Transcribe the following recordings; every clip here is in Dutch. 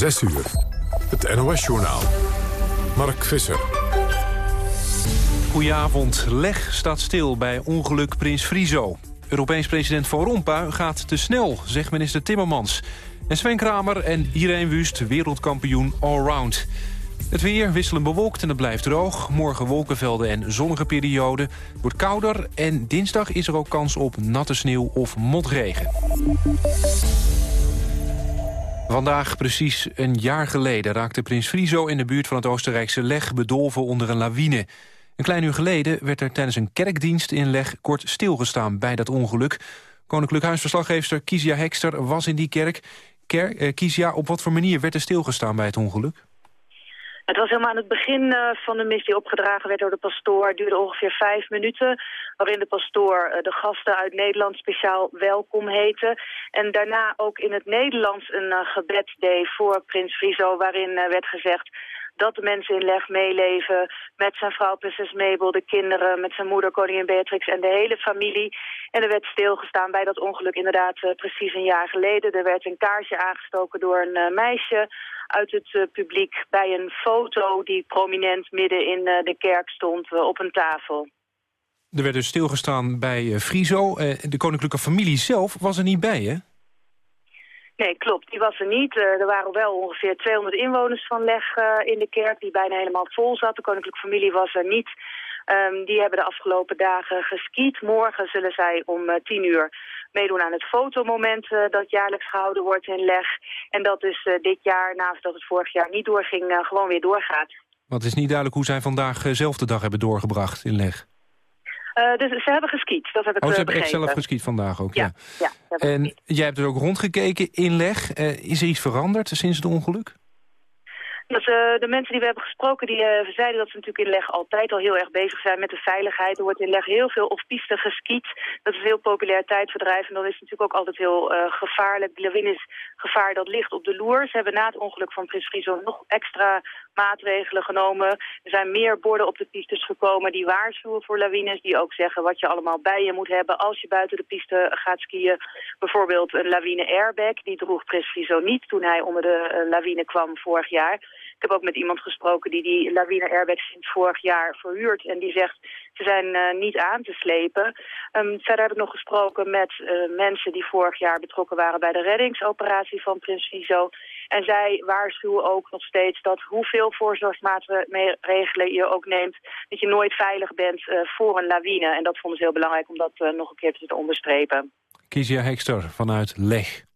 6 uur. Het NOS-journaal. Mark Visser. Goedenavond. Leg staat stil bij ongeluk Prins Frizo. Europees president Van Rompuy gaat te snel, zegt minister Timmermans. En Sven Kramer en Irene Wust, wereldkampioen allround. Het weer wisselen bewolkt en het blijft droog. Morgen wolkenvelden en zonnige perioden. wordt kouder en dinsdag is er ook kans op natte sneeuw of motregen. Vandaag, precies een jaar geleden, raakte prins Friso in de buurt van het Oostenrijkse Leg bedolven onder een lawine. Een klein uur geleden werd er tijdens een kerkdienst in Leg kort stilgestaan bij dat ongeluk. Koninklijk Huisverslaggeefster Kizia Hekster was in die kerk. Ker, eh, op wat voor manier werd er stilgestaan bij het ongeluk? Het was helemaal aan het begin uh, van de mis die opgedragen werd door de pastoor. Het duurde ongeveer vijf minuten, waarin de pastoor uh, de gasten uit Nederland speciaal welkom heette. En daarna ook in het Nederlands een uh, gebed deed voor prins Friso, waarin werd gezegd dat de mensen in Leg meeleven met zijn vrouw prinses Mabel, de kinderen, met zijn moeder koningin Beatrix en de hele familie. En er werd stilgestaan bij dat ongeluk inderdaad precies een jaar geleden. Er werd een kaarsje aangestoken door een meisje uit het publiek bij een foto die prominent midden in de kerk stond op een tafel. Er werd dus stilgestaan bij Friso. de koninklijke familie zelf was er niet bij, hè? Nee, klopt. Die was er niet. er waren wel ongeveer 200 inwoners van Leg in de kerk... die bijna helemaal vol zat. De koninklijke familie was er niet. Um, die hebben de afgelopen dagen geskiet. Morgen zullen zij om tien uur meedoen aan het fotomoment uh, dat jaarlijks gehouden wordt in Leg. En dat dus uh, dit jaar, naast dat het vorig jaar niet doorging, uh, gewoon weer doorgaat. Want het is niet duidelijk hoe zij vandaag zelf de dag hebben doorgebracht in Leg. Dus ze hebben geskiet, dat heb ik Oh, ze hebben echt zelf geskiet vandaag ook, ja. ja. ja en geskiet. jij hebt er ook rondgekeken in Leg. is er iets veranderd sinds het ongeluk? Dus, de mensen die we hebben gesproken, die zeiden dat ze natuurlijk in Leg altijd al heel erg bezig zijn met de veiligheid. Er wordt in Leg heel veel off-piste geskiet. Dat is een heel populair tijdverdrijf en dat is natuurlijk ook altijd heel uh, gevaarlijk. De lawines-gevaar dat ligt op de loer. Ze hebben na het ongeluk van Prins Friso nog extra maatregelen genomen. Er zijn meer borden op de pistes gekomen die waarschuwen voor lawines. Die ook zeggen wat je allemaal bij je moet hebben als je buiten de piste gaat skiën. Bijvoorbeeld een lawine airbag. Die droeg Prins Friso niet toen hij onder de lawine kwam vorig jaar. Ik heb ook met iemand gesproken die die lawine airbags sinds vorig jaar verhuurt. En die zegt, ze zijn uh, niet aan te slepen. Um, verder heb ik nog gesproken met uh, mensen die vorig jaar betrokken waren bij de reddingsoperatie van Prins Viso. En zij waarschuwen ook nog steeds dat hoeveel voorzorgsmaatregelen je ook neemt, dat je nooit veilig bent uh, voor een lawine. En dat vonden ze heel belangrijk om dat nog een keer te onderstrepen. Kizia Hekster vanuit Leg.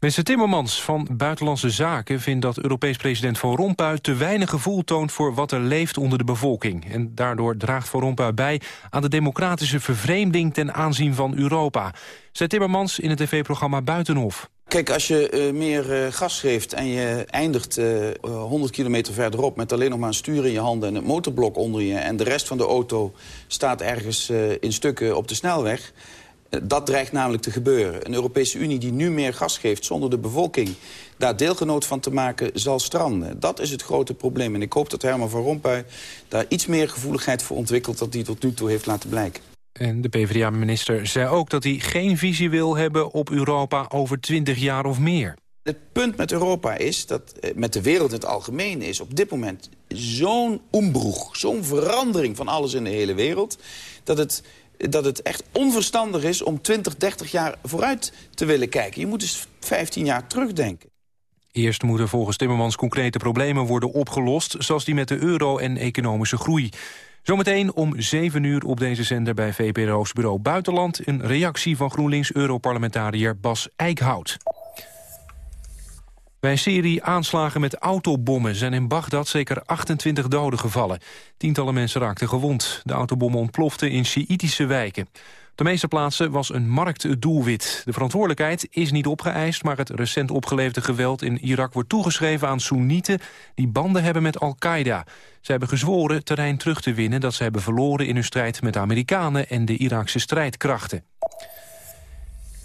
Minister Timmermans van Buitenlandse Zaken vindt dat Europees president Van Rompuy te weinig gevoel toont voor wat er leeft onder de bevolking. En daardoor draagt Van Rompuy bij aan de democratische vervreemding ten aanzien van Europa. Zei Timmermans in het tv-programma Buitenhof. Kijk, als je uh, meer uh, gas geeft en je eindigt uh, 100 kilometer verderop... met alleen nog maar een stuur in je handen en het motorblok onder je... en de rest van de auto staat ergens in stukken op de snelweg... Dat dreigt namelijk te gebeuren. Een Europese Unie die nu meer gas geeft zonder de bevolking daar deelgenoot van te maken, zal stranden. Dat is het grote probleem. En ik hoop dat Herman van Rompuy daar iets meer gevoeligheid voor ontwikkelt... dan hij tot nu toe heeft laten blijken. En de PvdA-minister zei ook dat hij geen visie wil hebben op Europa over twintig jaar of meer. Het punt met Europa is, dat met de wereld in het algemeen is... op dit moment zo'n ombroeg, zo'n verandering van alles in de hele wereld... dat het dat het echt onverstandig is om 20, 30 jaar vooruit te willen kijken. Je moet dus 15 jaar terugdenken. Eerst moeten volgens Timmermans concrete problemen worden opgelost... zoals die met de euro en economische groei. Zometeen om 7 uur op deze zender bij VPRO's Bureau Buitenland... een reactie van GroenLinks-Europarlementariër Bas Eickhout. Bij een serie aanslagen met autobommen zijn in Bagdad zeker 28 doden gevallen. Tientallen mensen raakten gewond. De autobommen ontploften in Sjiïtische wijken. De meeste plaatsen was een markt doelwit. De verantwoordelijkheid is niet opgeëist, maar het recent opgeleverde geweld in Irak wordt toegeschreven aan Soenieten die banden hebben met Al-Qaeda. Ze hebben gezworen terrein terug te winnen dat ze hebben verloren in hun strijd met de Amerikanen en de Iraakse strijdkrachten.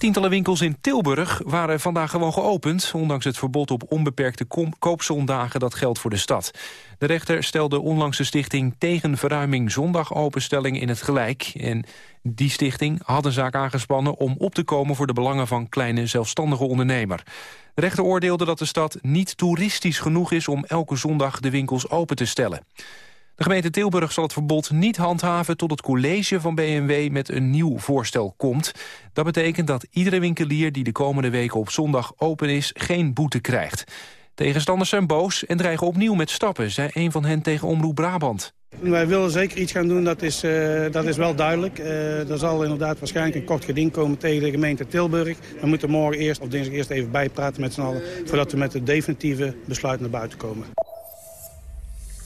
Tientallen winkels in Tilburg waren vandaag gewoon geopend... ondanks het verbod op onbeperkte koopzondagen dat geldt voor de stad. De rechter stelde onlangs de stichting tegen verruiming zondagopenstelling in het gelijk. En die stichting had een zaak aangespannen om op te komen... voor de belangen van kleine zelfstandige ondernemer. De rechter oordeelde dat de stad niet toeristisch genoeg is... om elke zondag de winkels open te stellen. De gemeente Tilburg zal het verbod niet handhaven tot het college van BMW met een nieuw voorstel komt. Dat betekent dat iedere winkelier die de komende weken op zondag open is geen boete krijgt. Tegenstanders zijn boos en dreigen opnieuw met stappen, zei een van hen tegen Omroep Brabant. Wij willen zeker iets gaan doen, dat is, uh, dat is wel duidelijk. Uh, er zal inderdaad waarschijnlijk een kort geding komen tegen de gemeente Tilburg. We moeten morgen eerst, of dinsdag eerst even bijpraten met z'n allen... voordat we met het definitieve besluit naar buiten komen.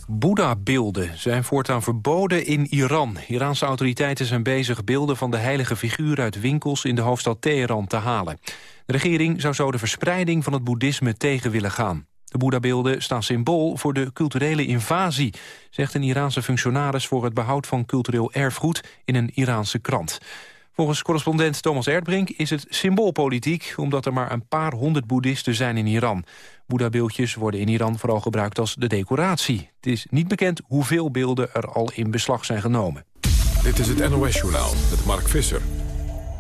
Boeddha-beelden zijn voortaan verboden in Iran. Iraanse autoriteiten zijn bezig beelden van de heilige figuur uit winkels in de hoofdstad Teheran te halen. De regering zou zo de verspreiding van het boeddhisme tegen willen gaan. De Boeddha-beelden staan symbool voor de culturele invasie... zegt een Iraanse functionaris voor het behoud van cultureel erfgoed in een Iraanse krant. Volgens correspondent Thomas Erdbrink is het symboolpolitiek... omdat er maar een paar honderd boeddhisten zijn in Iran. Boeddha-beeldjes worden in Iran vooral gebruikt als de decoratie. Het is niet bekend hoeveel beelden er al in beslag zijn genomen. Dit is het NOS-journaal met Mark Visser.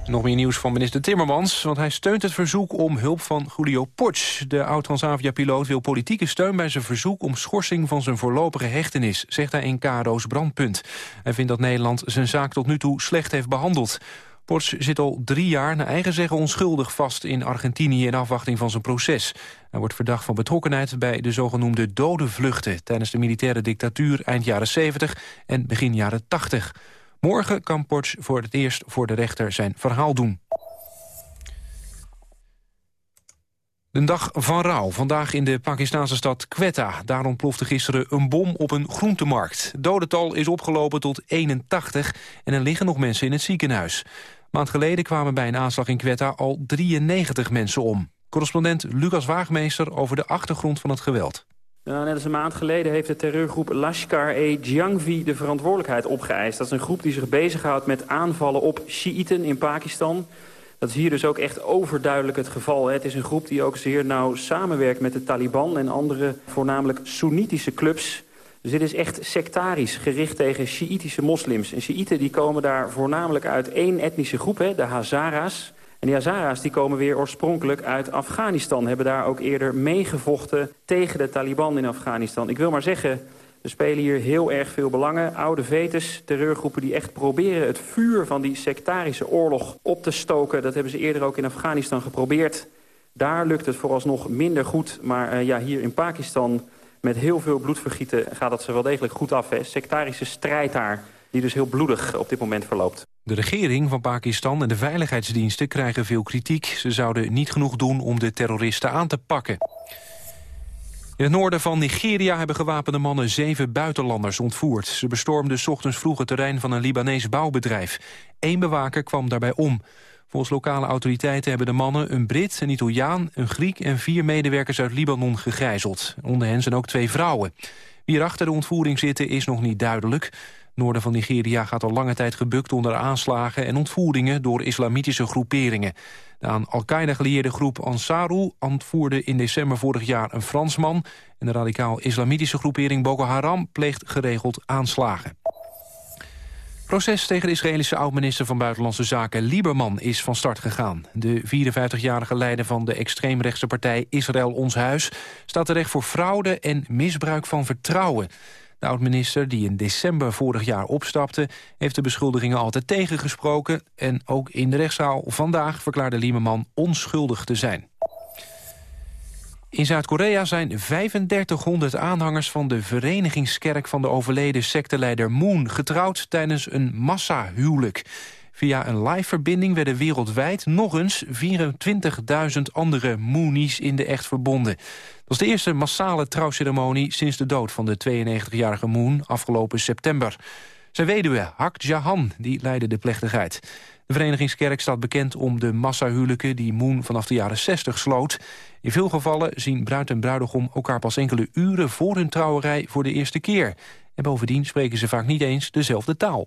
Nog meer nieuws van minister Timmermans, want hij steunt het verzoek om hulp van Julio Potsch. De oud-Transavia-piloot wil politieke steun bij zijn verzoek om schorsing van zijn voorlopige hechtenis, zegt hij in Karo's Brandpunt. Hij vindt dat Nederland zijn zaak tot nu toe slecht heeft behandeld. Potsch zit al drie jaar naar eigen zeggen onschuldig vast in Argentinië in afwachting van zijn proces. Hij wordt verdacht van betrokkenheid bij de zogenoemde dode vluchten tijdens de militaire dictatuur eind jaren 70 en begin jaren 80. Morgen kan Potsch voor het eerst voor de rechter zijn verhaal doen. Een dag van rouw, vandaag in de Pakistanse stad Quetta. Daar ontplofte gisteren een bom op een groentemarkt. Dodental is opgelopen tot 81 en er liggen nog mensen in het ziekenhuis. Maand geleden kwamen bij een aanslag in Quetta al 93 mensen om. Correspondent Lucas Waagmeester over de achtergrond van het geweld. Net als een maand geleden heeft de terreurgroep Lashkar-e-Jhangvi de verantwoordelijkheid opgeëist. Dat is een groep die zich bezighoudt met aanvallen op Shiiten in Pakistan. Dat is hier dus ook echt overduidelijk het geval. Het is een groep die ook zeer nauw samenwerkt met de Taliban en andere voornamelijk Soenitische clubs. Dus dit is echt sectarisch, gericht tegen Shiïtische moslims. En Shiiten die komen daar voornamelijk uit één etnische groep, hè, de Hazara's. En die Hazara's die komen weer oorspronkelijk uit Afghanistan. Hebben daar ook eerder meegevochten tegen de Taliban in Afghanistan. Ik wil maar zeggen, er spelen hier heel erg veel belangen. Oude vetes, terreurgroepen die echt proberen het vuur van die sectarische oorlog op te stoken. Dat hebben ze eerder ook in Afghanistan geprobeerd. Daar lukt het vooralsnog minder goed. Maar uh, ja, hier in Pakistan met heel veel bloedvergieten gaat dat ze wel degelijk goed af. Sectarische strijd daar, die dus heel bloedig op dit moment verloopt. De regering van Pakistan en de veiligheidsdiensten krijgen veel kritiek. Ze zouden niet genoeg doen om de terroristen aan te pakken. In het noorden van Nigeria hebben gewapende mannen zeven buitenlanders ontvoerd. Ze bestormden ochtends vroeg het terrein van een Libanees bouwbedrijf. Eén bewaker kwam daarbij om. Volgens lokale autoriteiten hebben de mannen een Brit, een Italiaan, een Griek... en vier medewerkers uit Libanon gegijzeld. Onder hen zijn ook twee vrouwen. Wie er achter de ontvoering zitten is nog niet duidelijk noorden van Nigeria gaat al lange tijd gebukt onder aanslagen en ontvoeringen door islamitische groeperingen. De aan Al-Qaeda gelieerde groep Ansaru ontvoerde in december vorig jaar een Fransman en de radicaal-islamitische groepering Boko Haram pleegt geregeld aanslagen. Proces tegen de Israëlische oud-minister van Buitenlandse Zaken Lieberman is van start gegaan. De 54-jarige leider van de extreemrechtse partij Israël Ons Huis... staat terecht voor fraude en misbruik van vertrouwen. De oud-minister, die in december vorig jaar opstapte... heeft de beschuldigingen altijd tegengesproken... en ook in de rechtszaal vandaag verklaarde Lieberman onschuldig te zijn. In Zuid-Korea zijn 3500 aanhangers van de verenigingskerk van de overleden secteleider Moon getrouwd tijdens een massahuwelijk. Via een live-verbinding werden wereldwijd nog eens 24.000 andere Moonies in de echt verbonden. Dat was de eerste massale trouwceremonie sinds de dood van de 92-jarige Moon afgelopen september. Zijn weduwe, Hak Jahan, die leidde de plechtigheid. De Verenigingskerk staat bekend om de massahuwelijken die Moon vanaf de jaren 60 sloot. In veel gevallen zien bruid en bruidegom elkaar pas enkele uren voor hun trouwerij voor de eerste keer. En bovendien spreken ze vaak niet eens dezelfde taal.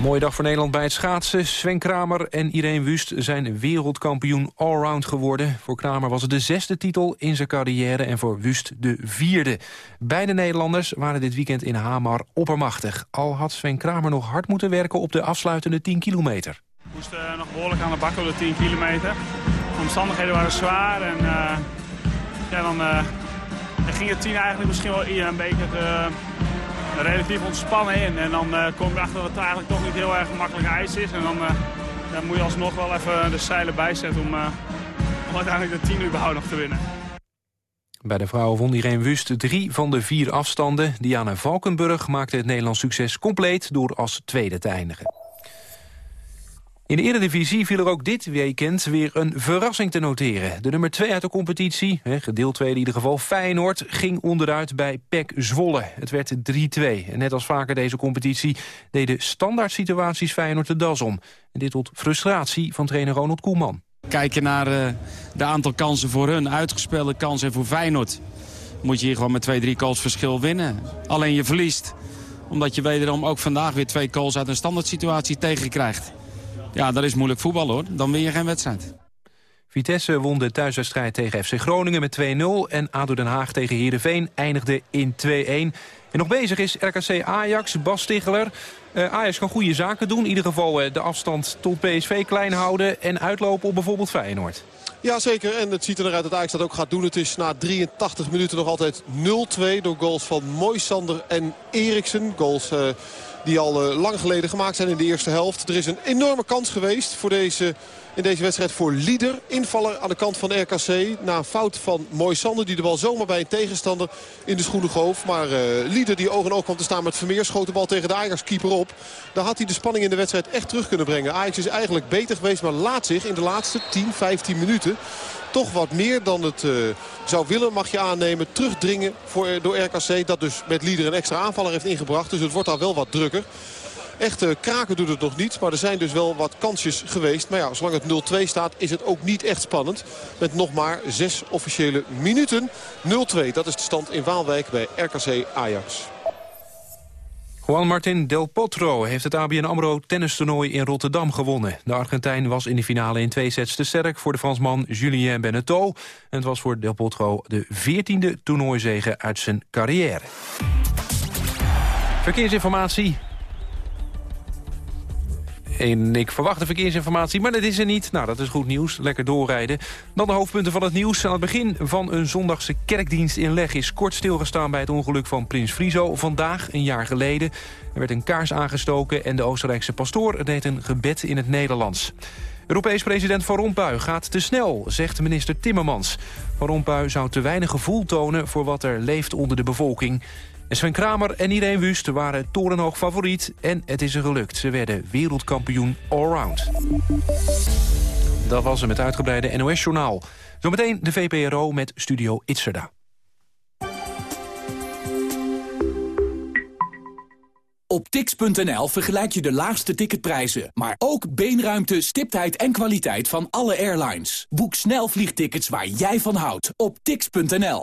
Mooie dag voor Nederland bij het schaatsen. Sven Kramer en Irene Wust zijn wereldkampioen allround geworden. Voor Kramer was het de zesde titel in zijn carrière en voor Wust de vierde. Beide Nederlanders waren dit weekend in Hamar oppermachtig. Al had Sven Kramer nog hard moeten werken op de afsluitende 10 kilometer. We moesten uh, nog behoorlijk aan de bak op de 10 kilometer. De omstandigheden waren zwaar en uh, ja, dan, uh, ging het 10 eigenlijk misschien wel een beetje relatief ontspannen in. En dan uh, kom je achter dat het eigenlijk toch niet heel erg makkelijk ijs is. En dan, dan moet je alsnog wel even de zeilen bijzetten om, uh, om uiteindelijk de 10 überhaupt nog te winnen. Bij de vrouwen won Irene Wust drie van de vier afstanden. Diana Valkenburg maakte het Nederlands succes compleet door als tweede te eindigen. In de Eredivisie viel er ook dit weekend weer een verrassing te noteren. De nummer 2 uit de competitie, gedeeld tweede in ieder geval, Feyenoord... ging onderuit bij PEC Zwolle. Het werd 3-2. En net als vaker deze competitie deden standaard situaties Feyenoord de das om. En dit tot frustratie van trainer Ronald Koeman. Kijk je naar uh, de aantal kansen voor hun, uitgespeelde kansen voor Feyenoord... moet je hier gewoon met twee, drie goals verschil winnen. Alleen je verliest, omdat je wederom ook vandaag weer twee goals uit een standaard situatie tegenkrijgt. Ja, dat is moeilijk voetbal hoor. Dan win je geen wedstrijd. Vitesse won de thuiswedstrijd tegen FC Groningen met 2-0... en ADO Den Haag tegen Heerenveen eindigde in 2-1. En nog bezig is RKC Ajax, Bas Stigler. Uh, Ajax kan goede zaken doen. In ieder geval uh, de afstand tot PSV klein houden... en uitlopen op bijvoorbeeld Feyenoord. Ja, zeker. En het ziet er eruit dat Ajax dat ook gaat doen. Het is na 83 minuten nog altijd 0-2 door goals van Moisander en Eriksen. Goals... Uh, die al uh, lang geleden gemaakt zijn in de eerste helft. Er is een enorme kans geweest voor deze, in deze wedstrijd voor Lieder. Invaller aan de kant van RKC. Na een fout van Moisander die de bal zomaar bij een tegenstander in de schoenen goof. Maar uh, Lieder die oog en oog kwam te staan met Vermeer schoot de bal tegen de Ajax-keeper op. Daar had hij de spanning in de wedstrijd echt terug kunnen brengen. Ajax is eigenlijk beter geweest maar laat zich in de laatste 10, 15 minuten toch wat meer dan het uh, zou willen, mag je aannemen. Terugdringen voor, door RKC. Dat dus met Lieder een extra aanvaller heeft ingebracht. Dus het wordt daar wel wat drukker. Echt uh, kraken doet het nog niet. Maar er zijn dus wel wat kansjes geweest. Maar ja, zolang het 0-2 staat is het ook niet echt spannend. Met nog maar zes officiële minuten. 0-2, dat is de stand in Waalwijk bij RKC Ajax. Juan Martin Del Potro heeft het ABN AMRO tennistoernooi in Rotterdam gewonnen. De Argentijn was in de finale in twee sets te sterk voor de Fransman Julien Beneteau. En het was voor Del Potro de veertiende toernooizege uit zijn carrière. Verkeersinformatie en ik verwacht de verkeersinformatie, maar dat is er niet. Nou, dat is goed nieuws. Lekker doorrijden. Dan de hoofdpunten van het nieuws. Aan het begin van een zondagse kerkdienst in Leg... is kort stilgestaan bij het ongeluk van Prins Friso. Vandaag, een jaar geleden, er werd een kaars aangestoken... en de Oostenrijkse pastoor deed een gebed in het Nederlands. Europees president Van Rompuy gaat te snel, zegt minister Timmermans. Van Rompuy zou te weinig gevoel tonen voor wat er leeft onder de bevolking. En Sven Kramer en Irene Wust waren torenhoog favoriet. En het is er gelukt. Ze werden wereldkampioen allround. Dat was het met uitgebreide NOS-journaal. Zometeen de VPRO met Studio Itzerda. Op tix.nl vergelijk je de laagste ticketprijzen, maar ook beenruimte, stiptheid en kwaliteit van alle airlines. Boek snel vliegtickets waar jij van houdt op tix.nl.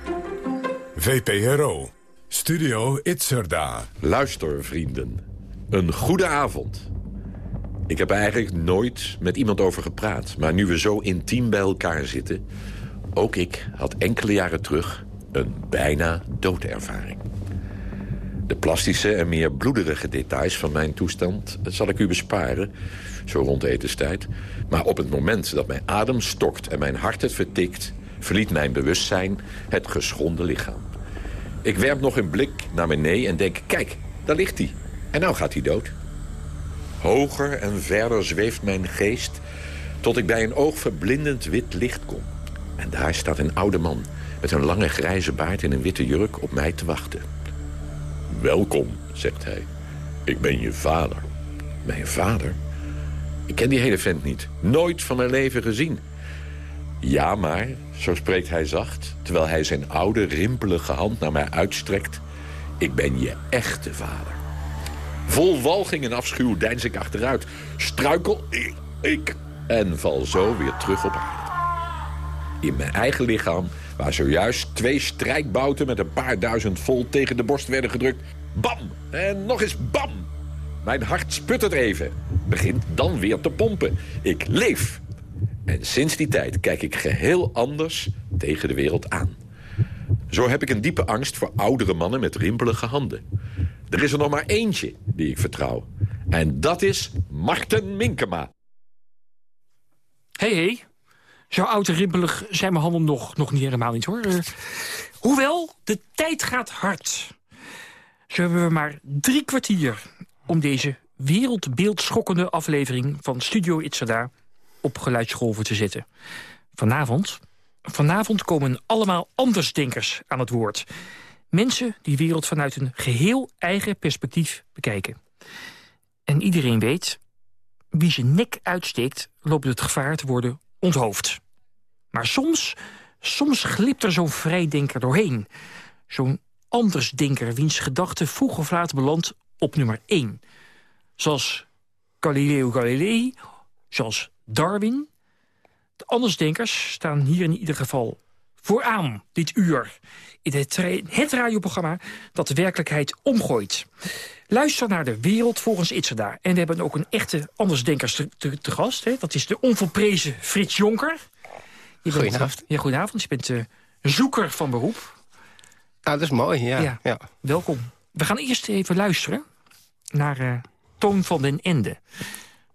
VPRO. Studio Itzerda. Luister, vrienden. Een goede avond. Ik heb eigenlijk nooit met iemand over gepraat. Maar nu we zo intiem bij elkaar zitten... ook ik had enkele jaren terug een bijna doodervaring. De plastische en meer bloederige details van mijn toestand... zal ik u besparen, zo rond etenstijd. Maar op het moment dat mijn adem stokt en mijn hart het vertikt verliet mijn bewustzijn het geschonden lichaam. Ik werp nog een blik naar beneden en denk, kijk, daar ligt hij. En nou gaat hij dood. Hoger en verder zweeft mijn geest... tot ik bij een oogverblindend wit licht kom. En daar staat een oude man met een lange grijze baard en een witte jurk op mij te wachten. Welkom, zegt hij. Ik ben je vader. Mijn vader? Ik ken die hele vent niet. Nooit van mijn leven gezien. Ja, maar, zo spreekt hij zacht... terwijl hij zijn oude, rimpelige hand naar mij uitstrekt... ik ben je echte vader. Vol walging en afschuw deins ik achteruit. Struikel ik, ik en val zo weer terug op aarde. In mijn eigen lichaam, waar zojuist twee strijkbouten... met een paar duizend volt tegen de borst werden gedrukt... bam! En nog eens bam! Mijn hart sputtert even. Begint dan weer te pompen. Ik leef. En sinds die tijd kijk ik geheel anders tegen de wereld aan. Zo heb ik een diepe angst voor oudere mannen met rimpelige handen. Er is er nog maar eentje die ik vertrouw. En dat is Marten Minkema. Hey, hey. Zo oud en rimpelig zijn mijn handen nog, nog niet helemaal niet, hoor. Uh, hoewel, de tijd gaat hard. Zo hebben we maar drie kwartier om deze wereldbeeldschokkende aflevering van Studio Itzada op geluidsgolven te zetten. Vanavond, vanavond komen allemaal andersdenkers aan het woord. Mensen die de wereld vanuit een geheel eigen perspectief bekijken. En iedereen weet, wie zijn nek uitsteekt, loopt het gevaar te worden onthoofd. Maar soms, soms glipt er zo'n vrijdenker doorheen. Zo'n andersdenker wiens gedachte vroeg of laat belandt op nummer 1. Zoals Galileo Galilei, zoals Darwin. De andersdenkers staan hier in ieder geval vooraan dit uur... in het, het radioprogramma dat de werkelijkheid omgooit. Luister naar de wereld volgens Itzada. En we hebben ook een echte andersdenkers te, te, te gast. Hè? Dat is de onvolprezen Frits Jonker. Je goedenavond. ja, goedenavond. Je bent uh, zoeker van beroep. Ah, dat is mooi, ja. ja. ja. Welkom. We gaan eerst even luisteren naar uh, Toon van den Ende.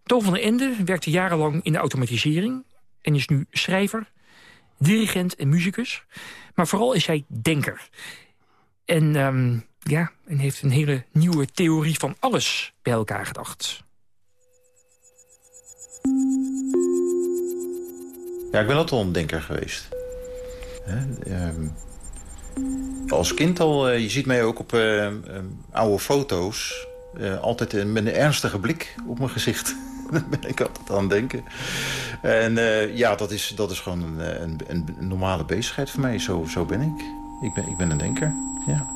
Toon van den Ende werkte jarenlang in de automatisering... en is nu schrijver, dirigent en muzikus. Maar vooral is hij denker. En, um, ja, en heeft een hele nieuwe theorie van alles bij elkaar gedacht. Ja, ik ben altijd al een denker geweest. He, um, als kind al, uh, je ziet mij ook op um, oude foto's... Uh, altijd met een ernstige blik op mijn gezicht. Daar ben ik altijd aan denken. En uh, ja, dat is, dat is gewoon een, een, een, normale bezigheid voor mij. Zo, zo ben ik. Ik ben, ik ben een denker, ja.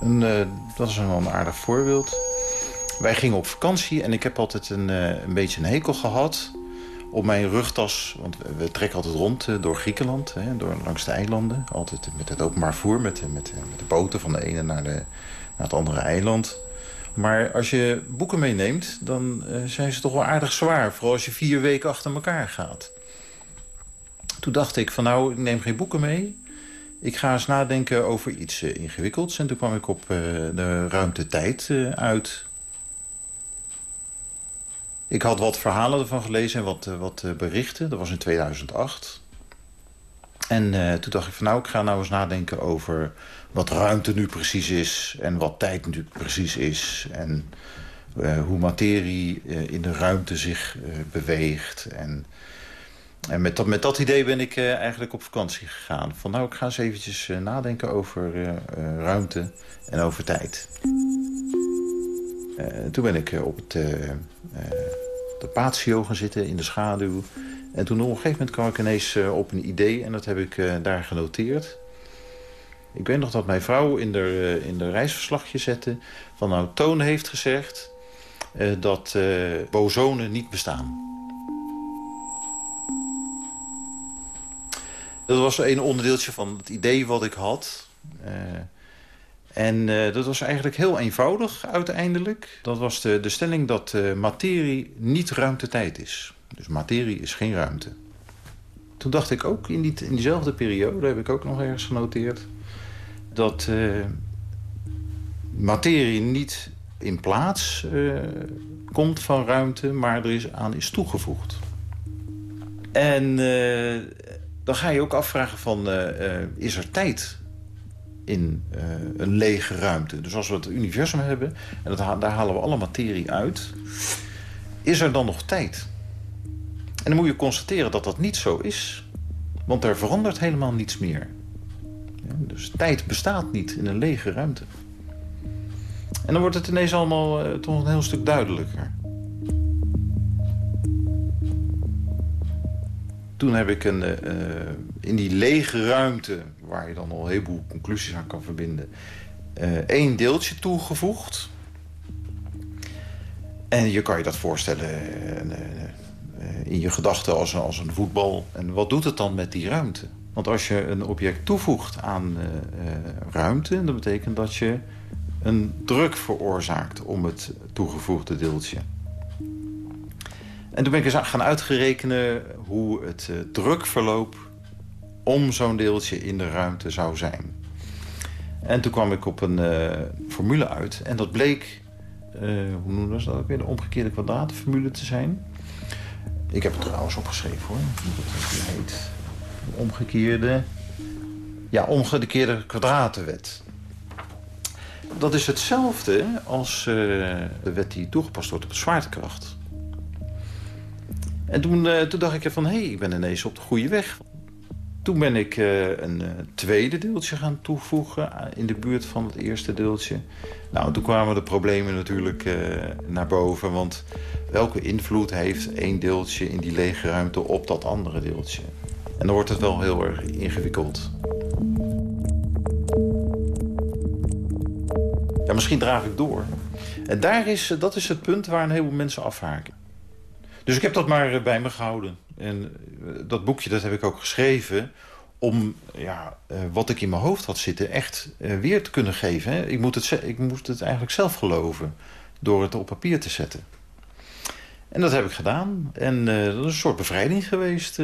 En, uh, dat is wel een aardig voorbeeld. Wij gingen op vakantie en ik heb altijd een, uh, een beetje een hekel gehad op mijn rugtas. Want we trekken altijd rond door Griekenland, hè, door, langs de eilanden. Altijd met het openbaar voer, met, met, met de boten van de ene naar, de, naar het andere eiland. Maar als je boeken meeneemt, dan uh, zijn ze toch wel aardig zwaar. Vooral als je vier weken achter elkaar gaat. Toen dacht ik van nou, ik neem geen boeken mee. Ik ga eens nadenken over iets uh, ingewikkelds. En toen kwam ik op uh, de ruimte-tijd uit. Ik had wat verhalen ervan gelezen en wat, wat berichten. Dat was in 2008. En toen dacht ik van nou, ik ga nou eens nadenken over wat ruimte nu precies is en wat tijd nu precies is. En uh, hoe materie uh, in de ruimte zich uh, beweegt. En, en met, dat, met dat idee ben ik eigenlijk op vakantie gegaan. Van nou, ik ga eens eventjes nadenken over ruimte en over tijd. toen ben ik op het de patio gaan zitten in de schaduw. En toen op een gegeven moment kwam ik ineens op een idee en dat heb ik daar genoteerd. Ik weet nog dat mijn vrouw in de, in de reisverslagje zette... van nou, Toon heeft gezegd uh, dat uh, bosonen niet bestaan. Dat was een onderdeeltje van het idee wat ik had. En dat was eigenlijk heel eenvoudig uiteindelijk. Dat was de, de stelling dat materie niet ruimtetijd is. Dus materie is geen ruimte. Toen dacht ik ook in, die, in diezelfde periode, heb ik ook nog ergens genoteerd dat uh, materie niet in plaats uh, komt van ruimte, maar er is aan is toegevoegd. En dan ga je ook afvragen van, is er tijd in een lege ruimte? Dus als we het universum hebben, en dat, daar halen we alle materie uit... is er dan nog tijd? En dan moet je constateren dat dat niet zo is. Want er verandert helemaal niets meer. Dus tijd bestaat niet in een lege ruimte. En dan wordt het ineens allemaal uh, toch een heel stuk duidelijker. Toen heb ik een, uh, in die lege ruimte, waar je dan al een heleboel conclusies aan kan verbinden... Uh, één deeltje toegevoegd. En je kan je dat voorstellen in je gedachten als, als een voetbal. En wat doet het dan met die ruimte? Want als je een object toevoegt aan ruimte... dat betekent dat je een druk veroorzaakt om het toegevoegde deeltje. En toen ben ik eens gaan uitgerekenen hoe het uh, drukverloop om zo'n deeltje in de ruimte zou zijn. En toen kwam ik op een formule uit en dat bleek, hoe noemen we dat ook weer, de omgekeerde kwadratenformule te zijn. Ik heb het trouwens opgeschreven hoor, hoe dat heet. Omgekeerde, ja, omgekeerde kwadratenwet dat is hetzelfde als uh, de wet die toegepast wordt op de zwaartekracht. En toen, uh, toen dacht ik van, hé, hey, ik ben ineens op de goede weg. Toen ben ik uh, een tweede deeltje gaan toevoegen in de buurt van het eerste deeltje. Nou, toen kwamen de problemen natuurlijk naar boven. Want welke invloed heeft één deeltje in die lege ruimte op dat andere deeltje? En dan wordt het wel heel erg ingewikkeld. Ja, misschien draag ik door. En daar is, eh, dat is het punt waar een heleboel mensen afhaken. Dus ik heb dat maar eh, bij me gehouden. En eh, dat boekje dat heb ik ook geschreven om ja, wat ik in mijn hoofd had zitten echt weer te kunnen geven. Ik, moet het, ik moest het eigenlijk zelf geloven door het op papier te zetten. En dat heb ik gedaan. En dat is een soort bevrijding geweest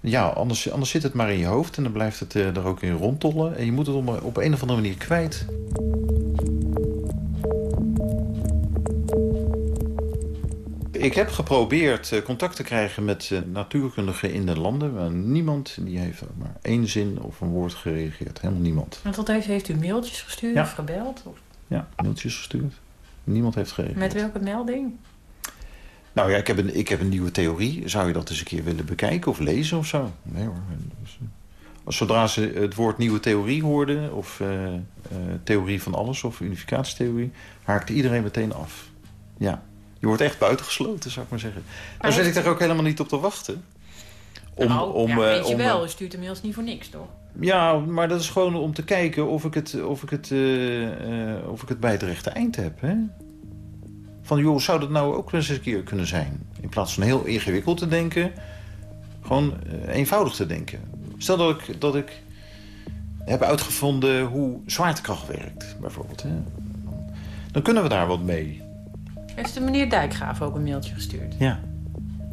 ja, anders, anders zit het maar in je hoofd en dan blijft het er ook in rondtollen. En je moet het op een of andere manier kwijt. Ik heb geprobeerd contact te krijgen met natuurkundigen in de landen. Maar niemand die heeft maar één zin of een woord gereageerd. Helemaal niemand. En tot heeft, heeft u mailtjes gestuurd of gebeld? Of? Ja, mailtjes gestuurd. Niemand heeft gereageerd. Met welke melding? Nou ja, ik heb, een, ik heb een nieuwe theorie. Zou je dat eens een keer willen bekijken of lezen of zo? Nee hoor. Dus, als zodra ze het woord nieuwe theorie hoorden... of uh, uh, theorie van alles of unificatietheorie... haakte iedereen meteen af. Ja, je wordt echt buitengesloten, zou ik maar zeggen. Dan zit ik daar ook helemaal niet op te wachten. Om, nou, om, ja, weet je om, wel, je stuurt de mails niet voor niks, toch? Ja, maar dat is gewoon om te kijken of ik het, of ik het, uh, of ik het bij het rechte eind heb. Hè? Van, joh, zou dat nou ook eens een keer kunnen zijn? In plaats van heel ingewikkeld te denken, gewoon uh, eenvoudig te denken. Stel dat ik, dat ik heb uitgevonden hoe zwaartekracht werkt, bijvoorbeeld. Hè? Dan kunnen we daar wat mee. Heeft de meneer Dijkgraaf ook een mailtje gestuurd? Ja.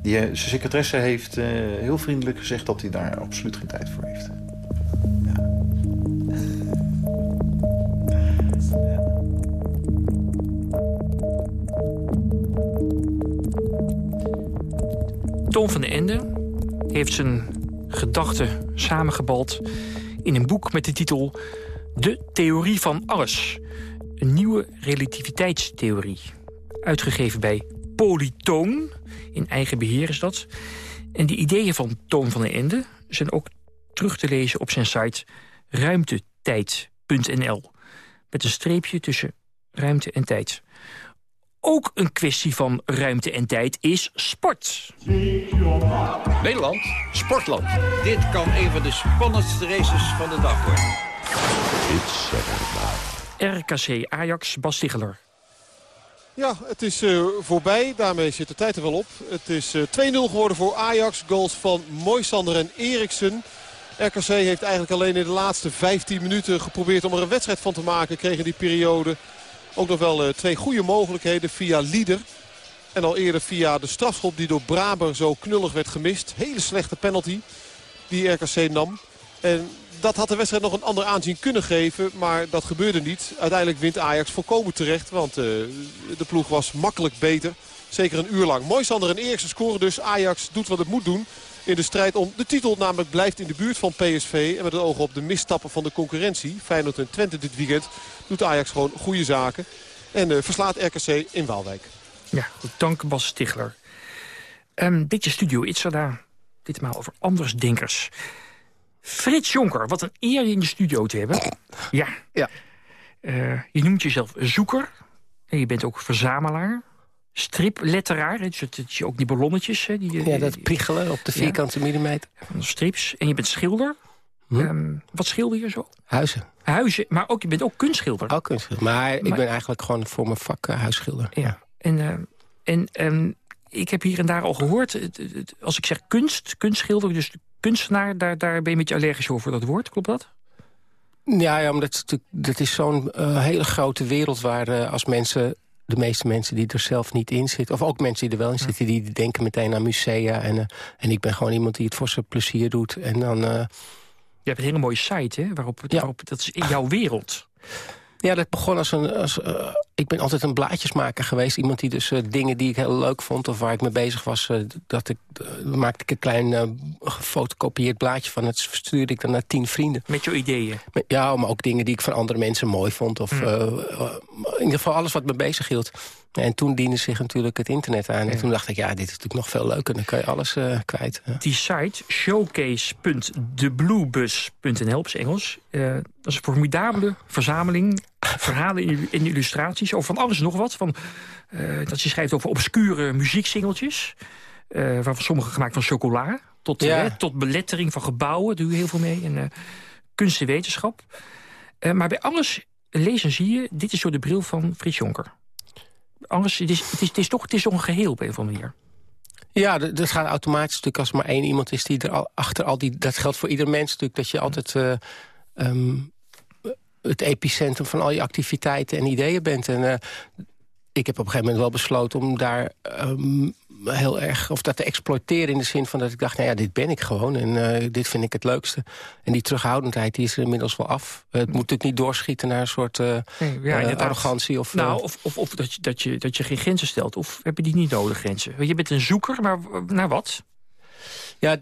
Die, uh, zijn secretaresse heeft uh, heel vriendelijk gezegd dat hij daar absoluut geen tijd voor heeft. Toon van den Ende heeft zijn gedachten samengebald in een boek met de titel De Theorie van Alles. Een nieuwe relativiteitstheorie. Uitgegeven bij Polytoon. In eigen beheer is dat. En de ideeën van Toon van den Ende zijn ook terug te lezen op zijn site ruimtetijd.nl. Met een streepje tussen ruimte en tijd ook een kwestie van ruimte en tijd is sport. Nederland, sportland. Dit kan een van de spannendste races van de dag worden. RKC Ajax, Bas Ticheler. Ja, het is uh, voorbij. Daarmee zit de tijd er wel op. Het is uh, eh, 2-0 geworden voor Ajax. Goals van Moisander en Eriksen. RKC heeft eigenlijk alleen in de laatste 15 minuten geprobeerd om er een wedstrijd van te maken. Kregen die periode. Ook nog wel eh, twee goede mogelijkheden via Lieder. En al eerder via de strafschop die door Braber zo knullig werd gemist. Hele slechte penalty die RKC nam. En dat had de wedstrijd nog een ander aanzien kunnen geven. Maar dat gebeurde niet. Uiteindelijk wint Ajax volkomen terecht. Want uh, de ploeg was makkelijk beter. Zeker een uur lang. Mooi Sander en Eriksen scoren dus. Ajax doet wat het moet doen in de strijd om de titel. Namelijk blijft in de buurt van PSV. En met het oog op de misstappen van de concurrentie. Feyenoord en Twente dit weekend doet Ajax gewoon goede zaken. En uh, verslaat RKC in Waalwijk. Ja, goed, dank Bas Stigler. Um, dit is Studio Itzada. Ditmaal over andersdenkers. Frits Jonker, wat een eer in de studio te hebben. Ja. ja. Uh, je noemt jezelf zoeker. En je bent ook verzamelaar. Stripletteraar, dus dat je ook die ballonnetjes... Hè, die, ja, dat priegelen op de vierkante ja, millimeter. Strips. En je bent schilder. Hm? Um, wat schilder je zo? Huizen. Huizen, maar ook, je bent ook kunstschilder. Ook kunstschilder, maar, maar ik ben eigenlijk gewoon voor mijn vak uh, huisschilder. Ja, en, uh, en um, ik heb hier en daar al gehoord... Het, het, als ik zeg kunst, kunstschilder, dus kunstenaar... Daar, daar ben je een beetje allergisch over dat woord, klopt dat? Ja, ja omdat dat, dat is zo'n uh, hele grote wereld... waar als mensen de meeste mensen die er zelf niet in zitten... of ook mensen die er wel in zitten, die denken meteen aan musea. En, uh, en ik ben gewoon iemand die het voor zijn plezier doet. En dan... Je hebt een hele mooie site, hè? Waarop, ja. waarop dat is in jouw wereld. Ja, dat begon als een... Als, uh, ik ben altijd een blaadjesmaker geweest. Iemand die dus uh, dingen die ik heel leuk vond... of waar ik mee bezig was, uh, dat ik, maakte ik een klein gefotocopieerd blaadje van. Het stuurde ik dan naar tien vrienden. Met jouw ideeën? Met, ja, maar ook dingen die ik van andere mensen mooi vond. Of mm. in ieder geval alles wat me bezig hield. En toen diende zich natuurlijk het internet aan. Ja. En toen dacht ik, ja, dit is natuurlijk nog veel leuker. Dan kan je alles uh, kwijt. Die site, showcase.debluebus.nl op Engels. Uh, dat is een formidabele verzameling. Verhalen in, in illustraties. Over van alles en nog wat. Van, uh, dat je schrijft over obscure muzieksingeltjes. waarvan sommige gemaakt van chocola. Tot, ja. tot belettering van gebouwen. Daar doe je heel veel mee. En kunst en wetenschap. maar bij alles lezen zie je... dit is door de bril van Frits Jonker anders, het is, het is, het is toch, het is toch een geheel op een of andere manier. Ja, dat gaat automatisch natuurlijk als er maar één iemand is die er al, achter al die... Dat geldt voor ieder mens natuurlijk, dat je altijd uh, um, het epicentrum van al je activiteiten en ideeën bent. En uh, ik heb op een gegeven moment wel besloten om daar um, heel erg... of dat te exploiteren in de zin van dat ik dacht... nou ja, dit ben ik gewoon en uh, dit vind ik het leukste. En die terughoudendheid die is er inmiddels wel af. het moet natuurlijk niet doorschieten naar een soort uh, nee, ja, uh, arrogantie. Of, nou, of, of, of, dat, je, dat, je, dat je geen grenzen stelt. Of heb je die niet nodig, grenzen? Je bent een zoeker, maar naar wat? Ja,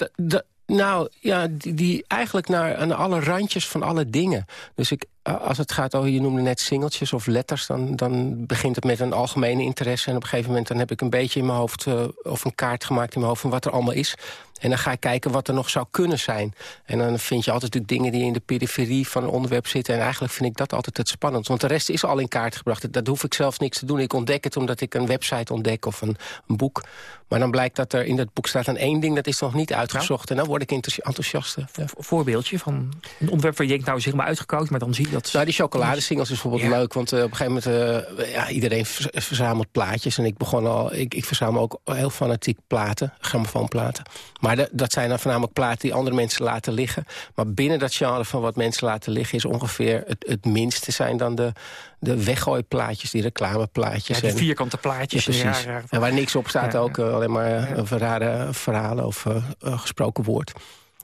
nou, ja, die, die, eigenlijk naar aan alle randjes van alle dingen. Dus ik, als het gaat over, je noemde net singeltjes of letters... Dan, dan begint het met een algemene interesse. En op een gegeven moment dan heb ik een beetje in mijn hoofd... Uh, of een kaart gemaakt in mijn hoofd van wat er allemaal is. En dan ga ik kijken wat er nog zou kunnen zijn. En dan vind je altijd natuurlijk dingen die in de periferie van een onderwerp zitten. En eigenlijk vind ik dat altijd het spannend. Want de rest is al in kaart gebracht. Dat hoef ik zelfs niks te doen. Ik ontdek het omdat ik een website ontdek of een, een boek. Maar dan blijkt dat er in dat boek staat aan één ding... dat is nog niet uitgezocht. En dan word ik enthousiast. Ja. Voorbeeldje van een onderwerp waar je denkt... nou is helemaal uitgekookt, maar dan zie je dat... Nou, die chocoladesingles is bijvoorbeeld ja. leuk. Want uh, op een gegeven moment... Uh, ja, iedereen verzamelt plaatjes. En ik begon al... Ik, ik verzamel ook heel fanatiek platen. Grammofoonplaten. Maar de, dat zijn dan voornamelijk platen die andere mensen laten liggen. Maar binnen dat genre van wat mensen laten liggen... is ongeveer het, het minste zijn dan de, de weggooiplaatjes, die reclameplaatjes. Ja, die vierkante plaatjes. Ja, precies. En waar niks op staat ook uh, alleen maar rare verhalen of gesproken woord.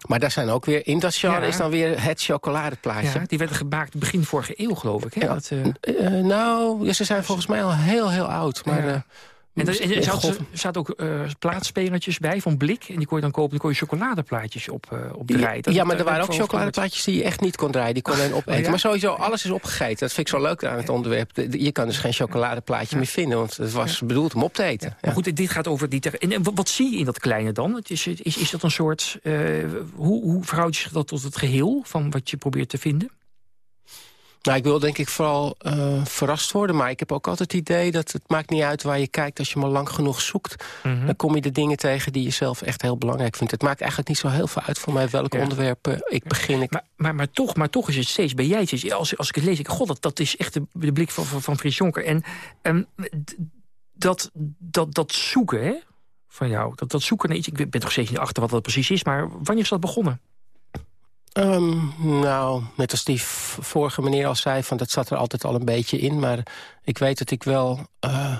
Maar daar zijn ook weer, in dat genre is dan weer het chocoladeplaatje. Ja, die werden gemaakt begin vorige eeuw, geloof ik. Hè? Dat, nou, ja, ze zijn volgens mij al heel, heel oud. Maar en er, er zat, zaten ook uh, plaatspelertjes bij van blik. En die kon je dan kopen, dan kon je chocoladeplaatjes op, uh, op draaien. Ja, ja, maar er waren ook chocoladeplaatjes die je echt niet kon draaien. Die kon je opeten. Oh, ja? Maar sowieso, alles is opgegeten. Dat vind ik zo leuk aan het onderwerp. Je kan dus geen chocoladeplaatje meer vinden. Want het was bedoeld om op te eten. Maar goed, dit gaat over die... En, wat zie je in dat kleine dan? Het is, is, is dat een soort... Uh, hoe, hoe verhoudt je dat tot het geheel van wat je probeert te vinden? Nou, ik wil denk ik vooral uh, verrast worden. Maar ik heb ook altijd het idee dat het maakt niet uit waar je kijkt... als je maar lang genoeg zoekt. Mm -hmm. Dan kom je de dingen tegen die je zelf echt heel belangrijk vindt. Het maakt eigenlijk niet zo heel veel uit voor mij welk ja. onderwerp uh, ik begin. Ik... Maar, maar, maar, toch, maar toch is het steeds bij jij. Als, als ik het lees, ik, god, dat, dat is echt de, de blik van, van, van Fries Jonker. En um, dat, dat, dat zoeken hè, van jou, dat, dat zoeken naar iets... ik ben toch steeds niet achter wat dat precies is... maar wanneer is dat begonnen? Um, nou, net als die vorige meneer al zei... Van dat zat er altijd al een beetje in. Maar ik weet dat ik wel... Uh,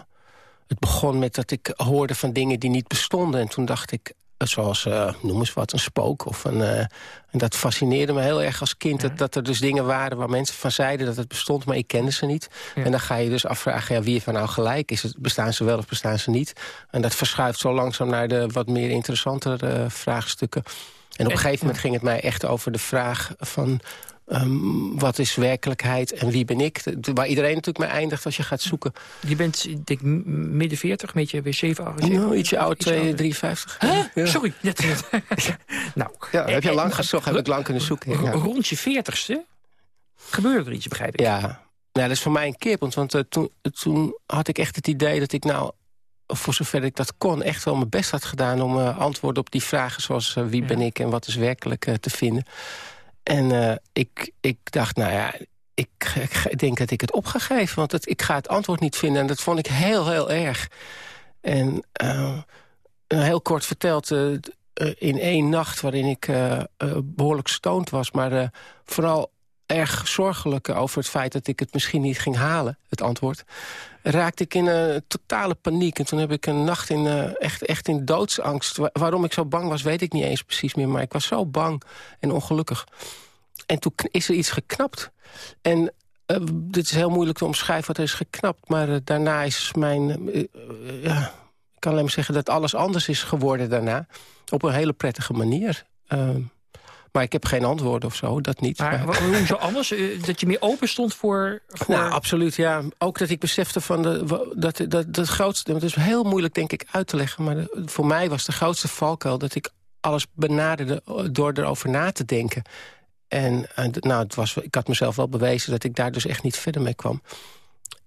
het begon met dat ik hoorde van dingen die niet bestonden. En toen dacht ik... zoals, uh, noem eens wat, een spook. Of een, uh, en dat fascineerde me heel erg als kind. Dat, dat, er dus dingen waren waar mensen van zeiden dat het bestond... maar ik kende ze niet. En dan ga je dus afvragen, ja, wie heeft nou gelijk? Is het, bestaan ze wel of bestaan ze niet? En dat verschuift zo langzaam naar de wat meer interessantere vraagstukken. En op een gegeven moment ging het mij echt over de vraag van... Um, wat is werkelijkheid en wie ben ik? Waar iedereen natuurlijk mee eindigt als je gaat zoeken. Je bent ik denk, midden 40, met je weer 7, 8, Nou, ietsje oud, 2, 53. Ja. Sorry, net. nou, ja, heb je lang gezocht, heb ik lang kunnen zoeken. Ja. Rond je 40ste gebeurde er iets, begrijp ik. Ja, nou, dat is voor mij een kip. Want uh, toen, toen had ik echt het idee dat ik nou voor zover ik dat kon, echt wel mijn best had gedaan... om uh, antwoorden op die vragen zoals uh, wie ben ik en wat is werkelijk uh, te vinden. En ik, ik dacht, nou ja, ik, ik, denk dat ik het op ga geven. Want het, ik ga het antwoord niet vinden. En dat vond ik heel, heel erg. En heel kort verteld, in één nacht waarin ik behoorlijk stoned was... maar vooral erg zorgelijk over het feit dat ik het misschien niet ging halen, het antwoord... raakte ik in een totale paniek. En toen heb ik een nacht in, echt, echt in doodsangst. waarom ik zo bang was, weet ik niet eens precies meer. Maar ik was zo bang en ongelukkig. En toen is er iets geknapt. En uh, dit is heel moeilijk te omschrijven wat er is geknapt. Maar daarna is mijn... Ik kan alleen maar zeggen dat alles anders is geworden daarna. Op een hele prettige manier. Maar ik heb geen antwoorden of zo, dat niet. Maar, maar... hoe zo anders? Dat je meer open stond voor, voor, Nou, absoluut, ja. Ook dat ik besefte van de, dat, dat, dat het grootste... Het is heel moeilijk, denk ik, uit te leggen. Maar de, voor mij was de grootste valkuil dat ik alles benaderde... door erover na te denken. En nou, het was, ik had mezelf wel bewezen dat ik daar dus echt niet verder mee kwam.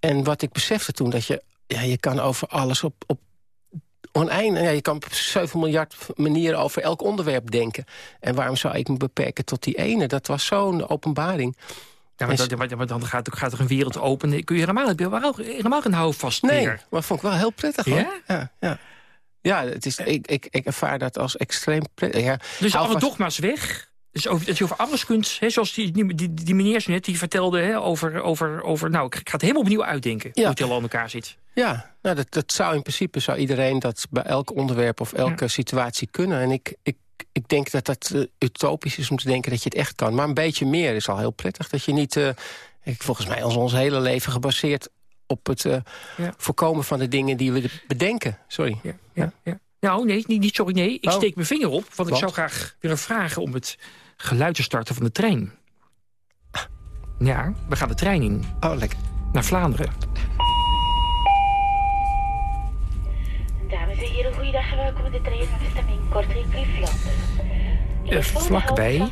En wat ik besefte toen, dat je, ja, je kan over alles op, op oneindig... Ja, je kan op 7 miljard manieren over elk onderwerp denken. En waarom zou ik me beperken tot die ene? Dat was zo'n openbaring. Ja, maar, dat, maar, dan gaat, gaat er een wereld open. Kun je helemaal, helemaal geen houvast nee, meer. maar vond ik wel heel prettig. Ja? Hoor. Ja, ja. ja het is, ik, ik, ik ervaar dat als extreem prettig. Ja, dus alle dogma's weg... Dus over, dat je over alles kunt, hè, zoals die, die, die, die meneer zo net, die vertelde hè, over, over, over... Nou, ik ga het helemaal opnieuw uitdenken, ja. hoe het al aan elkaar zit. Ja, nou, dat, dat zou in principe zou iedereen dat bij elk onderwerp of elke ja. situatie kunnen. En ik, ik, ik denk dat dat uh, utopisch is om te denken dat je het echt kan. Maar een beetje meer is al heel prettig. Dat je niet, uh, ik, volgens mij is ons hele leven gebaseerd op het uh, ja. voorkomen van de dingen die we bedenken. Sorry. Ja, ja, ja. Nou, nee, niet, niet sorry, nee. Ik oh. steek mijn vinger op, want Wat? ik zou graag willen vragen om het geluid te starten van de trein. Ja, we gaan de trein in. Oh, lekker. Naar Vlaanderen. Dames en heren, goeiedag en welkom in de trein van bestemming Kortrijk-Vliet-Vlaanderen. Uh, vlakbij,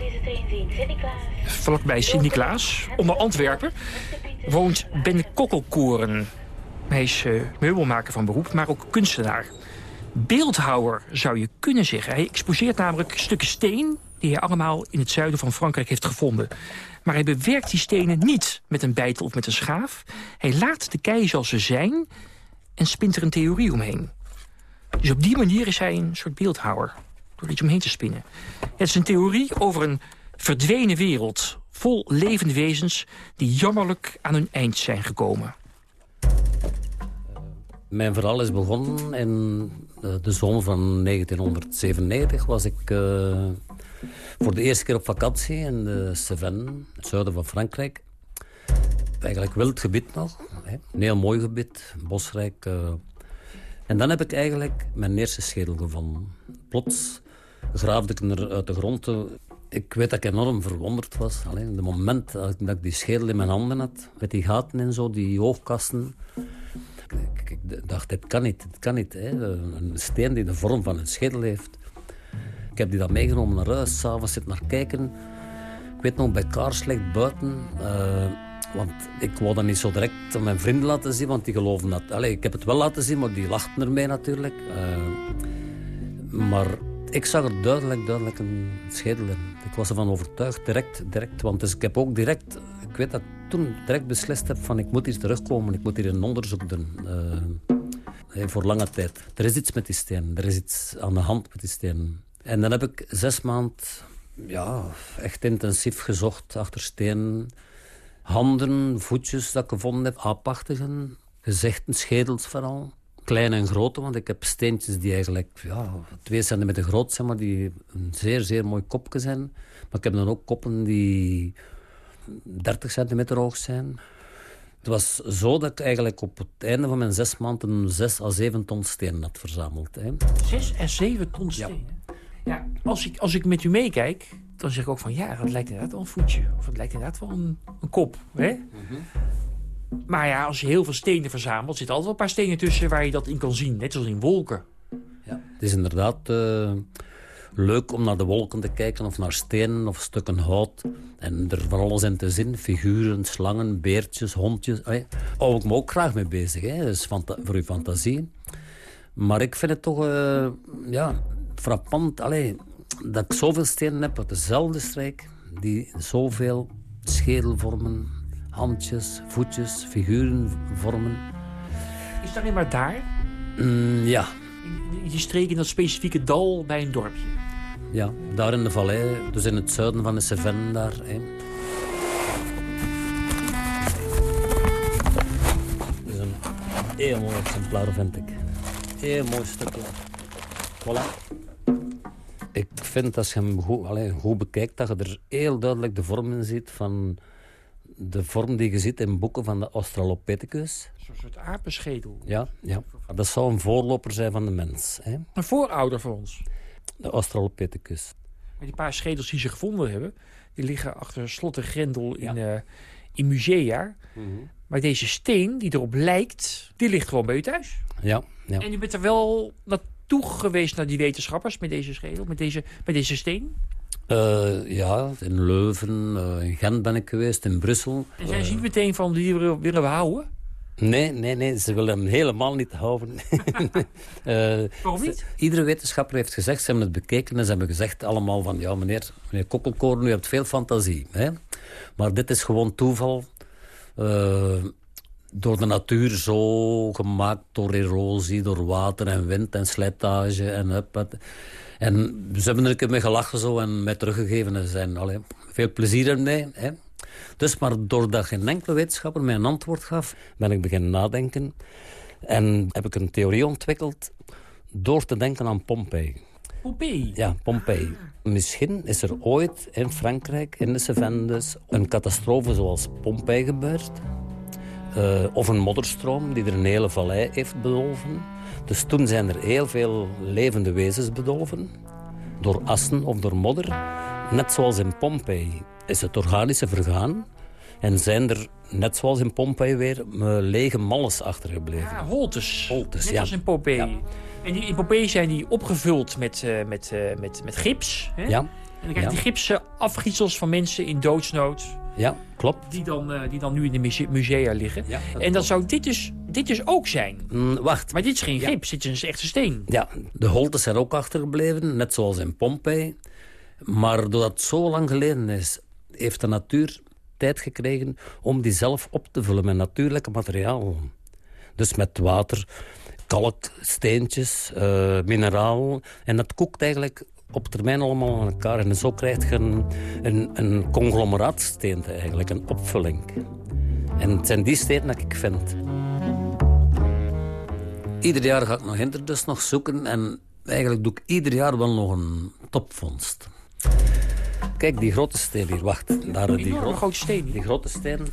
vlakbij Sint-Niklaas, onder Antwerpen, woont Ben Kokkelkoren. Hij is uh, meubelmaker van beroep, maar ook kunstenaar. Beeldhouwer zou je kunnen zeggen. Hij exposeert namelijk stukken steen die hij allemaal in het zuiden van Frankrijk heeft gevonden. Maar hij bewerkt die stenen niet met een bijtel of met een schaaf. Hij laat de keien zoals ze zijn en spint er een theorie omheen. Dus op die manier is hij een soort beeldhouwer. Door iets omheen te spinnen. Het is een theorie over een verdwenen wereld... vol levende wezens die jammerlijk aan hun eind zijn gekomen. Mijn verhaal is begonnen in de zomer van 1997. Was ik uh, voor de eerste keer op vakantie in de Cévennes, het zuiden van Frankrijk. Eigenlijk wild gebied nog. Hè. Een heel mooi gebied, bosrijk. Uh. En dan heb ik eigenlijk mijn eerste schedel gevonden. Plots graafde ik er uit de grond. Ik weet dat ik enorm verwonderd was. Alleen het moment dat ik die schedel in mijn handen had, met die gaten en zo, die hoogkasten. Ik, ik dacht, dit kan niet, dit kan niet. Hè. Een steen die de vorm van een schedel heeft. Heb die dan meegenomen naar huis, s'avonds zit naar kijken. Ik weet nog, bij kaarslicht buiten... Uh, want ik wou dat niet zo direct aan mijn vrienden laten zien, want die geloven dat... Allee, ik heb het wel laten zien, maar die lachten ermee natuurlijk. Uh, maar ik zag er duidelijk, duidelijk een schedel in. Ik was ervan overtuigd, direct, direct. Want dus ik heb ook direct... Ik weet dat toen direct beslist heb van ik moet hier terugkomen. Ik moet hier een onderzoek doen. Uh, voor lange tijd. Er is iets met die steen. Er is iets aan de hand met die steen. En dan heb ik zes maanden ja, echt intensief gezocht achter stenen. Handen, voetjes dat ik gevonden heb, aapachtigen, gezichten, schedels vooral. kleine en grote, want ik heb steentjes die eigenlijk ja, twee centimeter groot zijn, maar die een zeer, zeer mooi kopje zijn. Maar ik heb dan ook koppen die 30 centimeter hoog zijn. Het was zo dat ik eigenlijk op het einde van mijn zes maanden zes à zeven ton stenen had verzameld. Hè. Zes en zeven ton stenen? Ja. Als, ik, als ik met u meekijk, dan zeg ik ook van ja, dat lijkt inderdaad wel een voetje. Of het lijkt inderdaad wel een, een kop. Hè? Maar ja, als je heel veel stenen verzamelt, zitten altijd wel een paar stenen tussen waar je dat in kan zien. Net zoals in wolken. Ja. Het is inderdaad uh, leuk om naar de wolken te kijken of naar stenen of stukken hout. En er van alles in te zien. Figuren, slangen, beertjes, hondjes. Daar hou ik me ook graag mee bezig. Hè. Dat is voor uw fantasie. Maar ik vind het toch uh, ja, frappant allee, dat ik zoveel stenen heb uit dezelfde streek. Die zoveel schedelvormen, handjes, voetjes, figuren vormen. Is het alleen maar daar? Mm, ja. In die streek in dat specifieke dal bij een dorpje? Ja, daar in de vallei, dus in het zuiden van de Cevennes daar. Hè. Dat is een heel mooi exemplaar, vind ik. Heel mooi stukje. Voilà. Ik vind als je hem goed, allez, goed bekijkt, dat je er heel duidelijk de vorm in ziet van de vorm die je ziet in boeken van de Australopithecus. Zo'n soort apenschedel. Ja, ja, dat zou een voorloper zijn van de mens. Hè? Een voorouder voor ons. De Australopithecus. Maar die paar schedels die ze gevonden hebben... die liggen achter slot en grendel in, uh, in musea. Mm -hmm. Maar deze steen die erop lijkt, die ligt gewoon bij u thuis. Ja, ja. En u bent er wel geweest naar die wetenschappers met deze schedel, met deze, met deze steen? Uh, ja, in Leuven, uh, in Gent ben ik geweest, in Brussel. En zijn ze niet meteen van, die willen, willen we houden? Nee, nee, nee, ze willen hem helemaal niet houden. uh, Waarom niet? Iedere wetenschapper heeft gezegd, ze hebben het bekeken en ze hebben gezegd allemaal van... ja, meneer, meneer Kokkelkoorn, u hebt veel fantasie. Hè? Maar dit is gewoon toeval. Uh, door de natuur zo gemaakt, door erosie, door water en wind en slijtage. En, en ze hebben er een keer mee gelachen zo en mij teruggegeven. En zijn allee, veel plezier ermee. Hè? Dus maar doordat geen enkele wetenschapper mij een antwoord gaf, ben ik beginnen nadenken. En heb ik een theorie ontwikkeld door te denken aan Pompeii. Pompeii? Ja, Pompeii. Misschien is er ooit in Frankrijk, in de Cevennes, een catastrofe zoals Pompeii gebeurd. Uh, of een modderstroom die er een hele vallei heeft bedolven. Dus toen zijn er heel veel levende wezens bedolven. Door assen of door modder. Net zoals in Pompeii is het organische vergaan. En zijn er, net zoals in Pompeii weer, lege malles achtergebleven. Ja, holtes. holtes net ja. als in Pompeii. Ja. En die, in Pompeii zijn die opgevuld met, uh, met, uh, met, met gips. Hè? Ja. En dan krijg je die gipsen afgietsels van mensen in doodsnood. Ja, klopt. Die dan, uh, die dan nu in de muse musea liggen. Ja, dat en dan zou dit dus, dit dus ook zijn. Mm, wacht. Maar dit is geen gips, dit is een echte steen. Ja, de holtes zijn ook achtergebleven, net zoals in Pompeii. Maar doordat het zo lang geleden is, heeft de natuur tijd gekregen om die zelf op te vullen met natuurlijke materiaal. Dus met water, kalk, steentjes, uh, mineraal. En dat koekt eigenlijk op termijn allemaal aan elkaar. En zo krijg je een, een, een conglomeraatsteente eigenlijk, een opvulling. En het zijn die stenen dat ik vind. Ieder jaar ga ik nog hinter dus nog zoeken. En eigenlijk doe ik ieder jaar wel nog een topvondst. Kijk, die grote steen hier, wacht. Daar, die, gro grote steen. Die grote steen.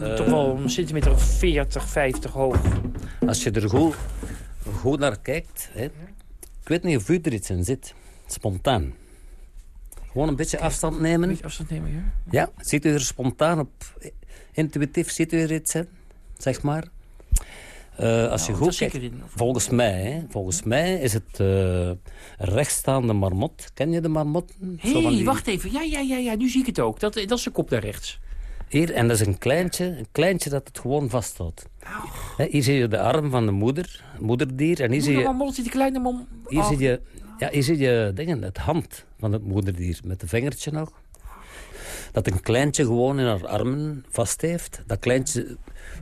Uh, Toch wel een centimeter of 40, 50 hoog. Als je er goed, goed naar kijkt... Hè, ik weet niet of u er iets in zit. Spontaan. Gewoon een beetje afstand nemen. Een beetje afstand nemen, ja. Ja, ziet u er spontaan op... Intuïtief ziet u er iets in, zeg maar. Uh, als nou, je goed kijkt, in, volgens mij, hè, volgens mij is het uh, rechtstaande marmot. Ken je de marmot? Hé, hey, die... wacht even. Ja, ja, ja, ja, nu zie ik het ook. Dat, dat is de kop daar rechts. Hier, en dat is een kleintje, een kleintje dat het gewoon vasthoudt. Oh. Hier zie je de arm van de moeder, moederdier. En hier zie je... marmot, die kleine mom... Hier, oh. zie je, ja, hier zie je dingen, het hand van het moederdier, met de vingertje nog. Dat een kleintje gewoon in haar armen vast heeft. Dat kleintje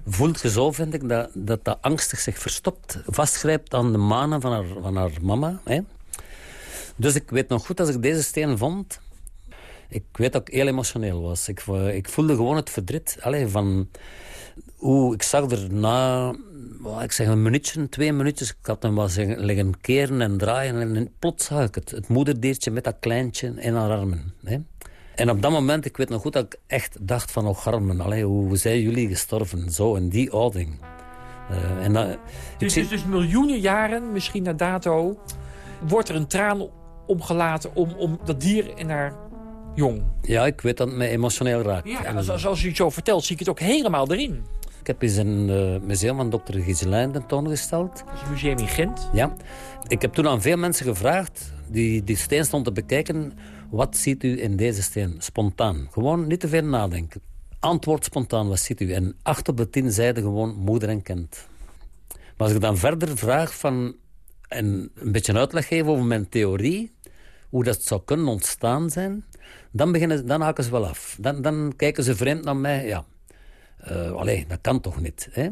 voelt je zo, vind ik, dat dat, dat angstig zich verstopt. Vastgrijpt aan de manen van haar, van haar mama. Hè. Dus ik weet nog goed, als ik deze steen vond... Ik weet dat ik heel emotioneel was. Ik, ik voelde gewoon het verdriet. Allee, van hoe, ik zag er na, ik zeg een minuutje, twee minuutjes. Ik had hem wel liggen keren en draaien. En plots zag ik het, het moederdeertje met dat kleintje in haar armen. Hè. En op dat moment, ik weet nog goed dat ik echt dacht van... oh garmen, allee, hoe zijn jullie gestorven? Zo, in die ouding. Uh, en, uh, dus, zie... dus, miljoenen jaren, misschien na dato... wordt er een traan omgelaten om, om dat dier in haar jong. Ja, ik weet dat het me emotioneel raakt. Ja, als, als u het zo vertelt, zie ik het ook helemaal erin. Ik heb eens een uh, museum van dokter Giselijn tentoongesteld. Museum in Gent? Ja. Ik heb toen aan veel mensen gevraagd, die die steen stond te bekijken... wat ziet u in deze steen? Spontaan. Gewoon niet te veel nadenken. Antwoord spontaan, wat ziet u? En acht op de tien zeiden gewoon moeder en kind. Maar als ik dan verder vraag van... en een beetje uitleg geef over mijn theorie... hoe dat zou kunnen ontstaan zijn... dan, beginnen, dan haken ze wel af. Dan, dan kijken ze vreemd naar mij, ja... Uh, allee, dat kan toch niet, hè?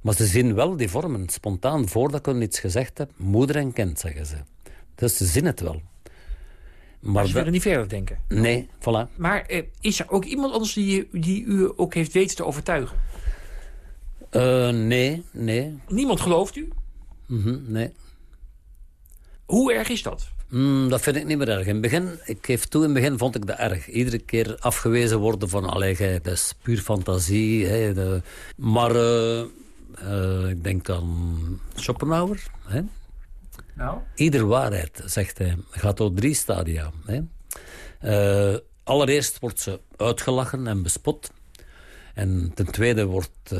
Maar ze zien wel die vormen spontaan, voordat ik hun iets gezegd heb. Moeder en kind, zeggen ze. Dus ze zien het wel. Maar, ze willen niet verder denken? Nee, voilà. Maar eh, is er ook iemand anders die, die u ook heeft weten te overtuigen? Uh, nee, nee. Niemand gelooft u? Mm -hmm, nee. Hoe erg is dat? Mm, dat vind ik niet meer erg. In het begin, ik geef toe, in het begin vond ik dat erg. Iedere keer afgewezen worden van, allee, dat is puur fantasie. Hè, de... Maar uh, uh, ik denk aan Schopenhauer. Hè? Nou? Ieder waarheid, zegt hij, gaat door drie stadia. Hè? Uh, allereerst wordt ze uitgelachen en bespot. En ten tweede wordt,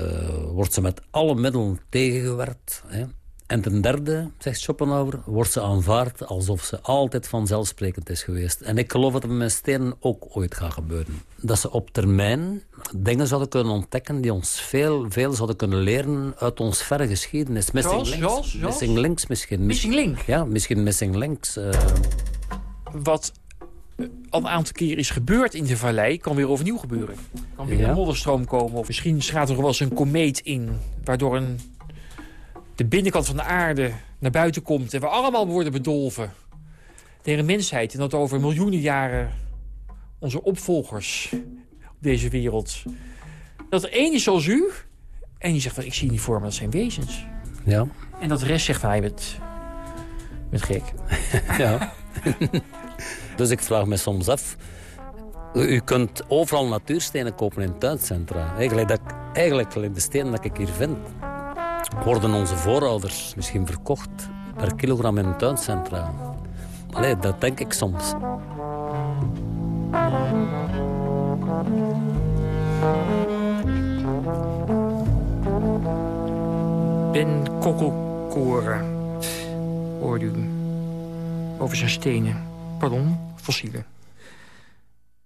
wordt ze met alle middelen tegengewerkt. Hè? En ten derde, zegt Schopenhauer, wordt ze aanvaard alsof ze altijd vanzelfsprekend is geweest. En ik geloof dat het met stenen ook ooit gaat gebeuren. Dat ze op termijn dingen zouden kunnen ontdekken die ons veel, veel zouden kunnen leren uit ons verre geschiedenis. Missing links. Missing links misschien. Missing link? Ja, misschien missing links. Uh... Wat al een aantal keer is gebeurd in de vallei, kan weer overnieuw gebeuren. Kan weer ja. een modderstroom komen. Of misschien gaat er wel eens een komeet in, waardoor een de binnenkant van de aarde naar buiten komt... en we allemaal worden bedolven. De hele mensheid. En dat over miljoenen jaren onze opvolgers op deze wereld... dat er één is zoals u... en die zegt van, ik zie niet voor me, dat zijn wezens. Ja. En dat de rest zegt van, hij bent, bent gek. ja. dus ik vraag me soms af... U kunt overal natuurstenen kopen in tuincentra. Eigenlijk, dat, eigenlijk de stenen dat ik hier vind worden onze voorouders misschien verkocht per kilogram in tuincentra. Allee, dat denk ik soms. Ben Kokkelkoren hoorde u over zijn stenen. Pardon, fossielen.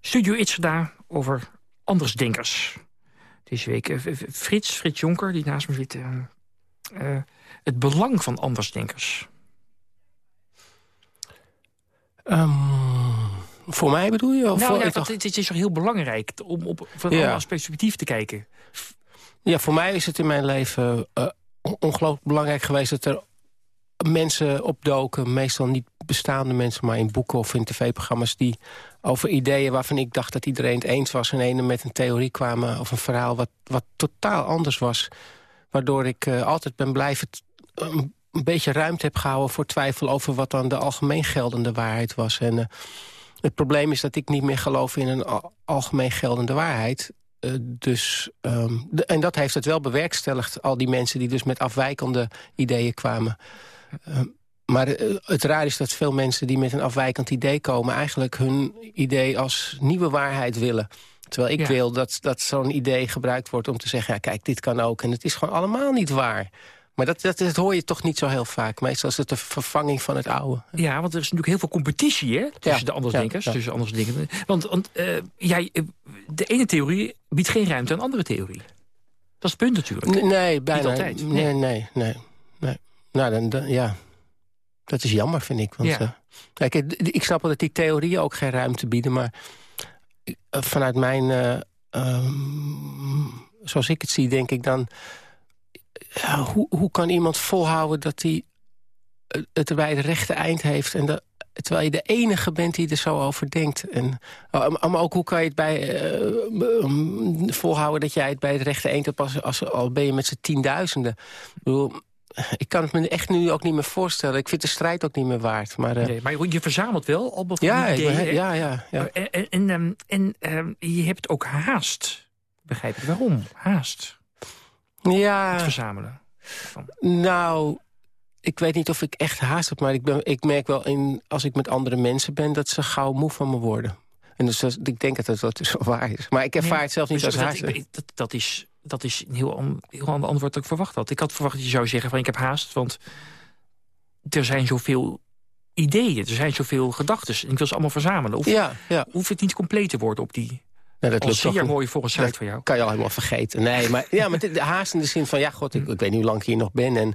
Studio Itzada over andersdenkers. Deze week eh, Frits, Frits Jonker, die naast me zit... Uh, uh, het belang van andersdenkers? Um, voor mij bedoel je? Of nou, voor, ja, dat, het is toch heel belangrijk om op, van ja. alle perspectief te kijken. Ja, voor mij is het in mijn leven uh, ongelooflijk belangrijk geweest... dat er mensen opdoken, meestal niet bestaande mensen... maar in boeken of in tv-programma's die over ideeën waarvan ik dacht dat iedereen het eens was... en ene met een theorie kwamen of een verhaal wat, wat totaal anders was... Waardoor ik uh, altijd ben blijven een, beetje ruimte heb gehouden voor twijfel... over wat dan de algemeen geldende waarheid was. En uh, het probleem is dat ik niet meer geloof in een al algemeen geldende waarheid. Uh, dus, de, en dat heeft het wel bewerkstelligd, al die mensen die dus met afwijkende ideeën kwamen. Uh, maar het raar is dat veel mensen die met een afwijkend idee komen... eigenlijk hun idee als nieuwe waarheid willen. Terwijl ik ja. wil dat, dat zo'n idee gebruikt wordt om te zeggen... ja, kijk, dit kan ook. En het is gewoon allemaal niet waar. Maar dat, dat, dat hoor je toch niet zo heel vaak. Meestal is het de vervanging van het oude. Ja, want er is natuurlijk heel veel competitie hè, tussen ja. de andersdenkers. Ja, ja. Tussen andersdenkers. Want, want uh, jij, de ene theorie biedt geen ruimte aan andere theorie. Dat is het punt natuurlijk. N nee, bijna. Niet altijd. Nee, nee, nee. nee, nee. Nou, dan, dan, ja... Dat is jammer, vind ik. Want, uh, kijk, ik snap wel dat die theorieën ook geen ruimte bieden... maar vanuit mijn... Uh, um, zoals ik het zie, denk ik dan... Hoe, hoe kan iemand volhouden dat hij het bij het rechte eind heeft... en terwijl je de enige bent die er zo over denkt. En, oh, maar ook hoe kan je het bij uh, volhouden dat jij het bij het rechte eend hebt... Als, als, al ben je met z'n tienduizenden. Ik bedoel, ik kan het me echt nu ook niet meer voorstellen. Ik vind de strijd ook niet meer waard. Maar, uh... nee, maar je verzamelt wel al ja, ideeën. ja, ja, ja. En, en, en, um, en um, je hebt ook haast. Begrijp ik waarom? Haast. Ja. Het verzamelen. Nou, ik weet niet of ik echt haast heb, maar ik, ben, ik merk wel in, als ik met andere mensen ben... dat ze gauw moe van me worden. En dus dat, ik denk dat dat, dat dus waar is. Maar ik ervaar het zelf niet dus als haast. Dat, is, dat is een heel, heel ander antwoord dat ik verwacht had. Ik had verwacht dat je zou zeggen van ik heb haast, want er zijn zoveel ideeën, er zijn zoveel gedachten. En ik wil ze allemaal verzamelen. Of, ja, ja. Hoeft het niet compleet te worden op die nou, dat lukt zeer mooi volgens site van jou. kan je al helemaal vergeten. Nee, maar, ja, maar de haast in de zin van... ja, god, ik, ik weet niet hoe lang ik hier nog ben. En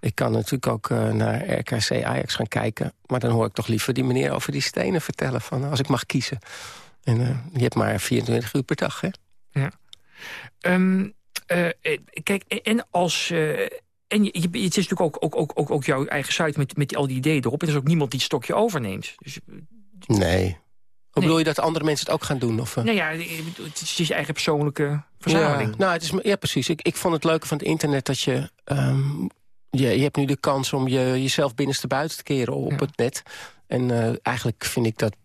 ik kan natuurlijk ook uh, naar RKC Ajax gaan kijken. Maar dan hoor ik toch liever die meneer over die stenen vertellen. Van, als ik mag kiezen. En uh, je hebt maar 24 uur per dag, hè? Ja. Um, uh, kijk, en als... en je, je, het is natuurlijk ook, ook, ook, ook, ook jouw eigen site met, met al die ideeën erop. En er is ook niemand die het stokje overneemt. Dus, nee, hoe bedoel je dat andere mensen het ook gaan doen? Of, Nou ja, het is je eigen persoonlijke verzameling. Ja, nou, het is, ja precies. Ik, ik vond het leuke van het internet dat je... Um, je, je hebt nu de kans om je, jezelf binnenste buiten te keren op het net. En uh, eigenlijk vind ik dat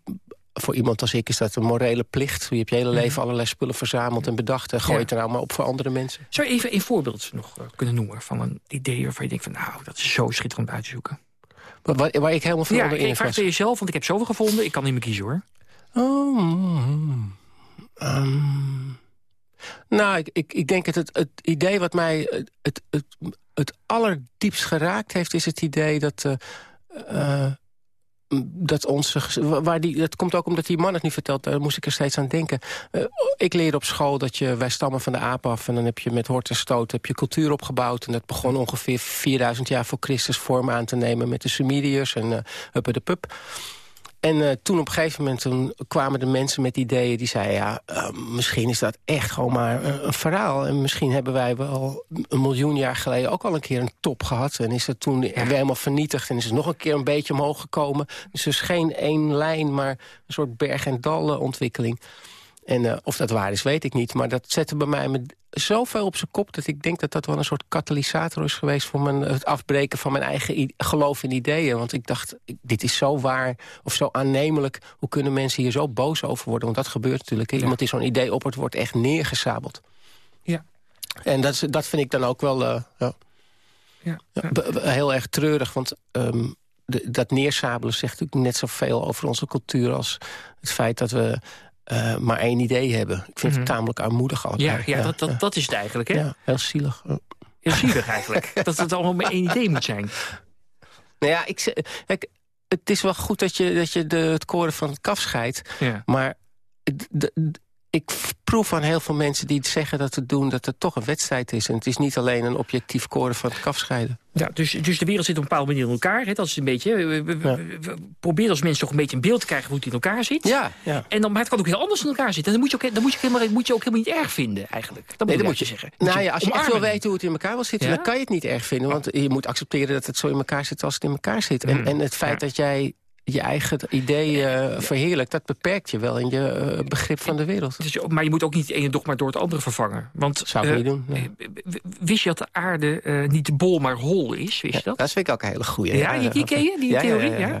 voor iemand als ik is dat een morele plicht. Je hebt je hele leven allerlei spullen verzameld en bedacht... en gooi ja. het er nou maar op voor andere mensen. Zou je even een voorbeeld nog uh, kunnen noemen van een idee... waarvan je denkt van nou, dat is zo schitterend uit te zoeken? Waar, waar ik helemaal veel ja, onder in ik vraag het jezelf, want ik heb zoveel gevonden. Ik kan niet meer kiezen hoor. Oh, um, nou, ik, ik, ik denk dat het, het idee wat mij het, het, het, het allerdiepst geraakt heeft... is het idee dat, uh, uh, dat onze... Waar die, dat komt ook omdat die man het nu vertelt, daar moest ik er steeds aan denken. Uh, ik leerde op school dat je, wij stammen van de aap af... en dan heb je met hort en heb je cultuur opgebouwd... en dat begon ongeveer 4000 jaar voor Christus vorm aan te nemen... met de Sumeriërs en uh, Huppe de Pup... En uh, toen op een gegeven moment toen kwamen de mensen met ideeën... die zeiden, ja, uh, misschien is dat echt gewoon maar een, een, verhaal. En misschien hebben wij wel een miljoen jaar geleden... ook al een keer een top gehad. En is dat toen weer helemaal vernietigd. En is het nog een keer een beetje omhoog gekomen. Dus er is geen één lijn, maar een soort berg- en dalen ontwikkeling. En uh, of dat waar is, weet ik niet. Maar dat zette bij mij met zoveel op zijn kop... dat ik denk dat dat wel een soort katalysator is geweest... voor mijn, het afbreken van mijn eigen geloof in ideeën. Want ik dacht, dit is zo waar of zo aannemelijk. Hoe kunnen mensen hier zo boos over worden? Want dat gebeurt natuurlijk. Ja. Iemand die zo'n idee op het wordt echt neergesabeld. Ja. En dat, dat vind ik dan ook wel uh, ja. Ja. heel erg treurig. Want um, de, dat neersabelen zegt natuurlijk net zoveel over onze cultuur... als het feit dat we uh, maar één idee hebben. Ik vind mm -hmm. het tamelijk armoedig allemaal. Ja, ja, ja, dat, dat, dat is het eigenlijk, hè? Ja, heel zielig. Heel zielig eigenlijk, dat het allemaal maar één idee moet zijn. Nou ja, ik, kijk, het is wel goed dat je, dat je de, het koren van het kaf scheidt. Ja. Maar ik proef van heel veel mensen die zeggen dat het doen... dat het toch een wedstrijd is. En het is niet alleen een objectief koren van het kaf scheiden. Ja, dus, dus de wereld zit op een bepaalde manier in elkaar. Hè? Dat is een beetje, we, we, ja. we, proberen als mensen toch een beetje een beeld te krijgen... hoe het in elkaar zit. Ja, ja. En dan, maar het kan ook heel anders in elkaar zitten. En dan moet je ook, dan moet je, helemaal, moet je ook helemaal niet erg vinden, eigenlijk. Dat nee, moet, dat moet je zeggen. Nou ja, als je echt wil weten hoe het in elkaar wil zitten... Ja? dan kan je het niet erg vinden. Want je moet accepteren dat het zo in elkaar zit als het in elkaar zit. En, Mm. en het feit dat jij je eigen ideeën verheerlijkt... dat beperkt je wel in je uh, begrip van de wereld. Dus, maar je moet ook niet het ene dogma door het andere vervangen. Want, Zou ik uh, niet doen. Nee. Wist je dat de aarde niet bol, maar hol is? Wist je dat? dat vind ik ook een hele goede. Ja, ja, die ken je, die ja, theorie? Ja, ja,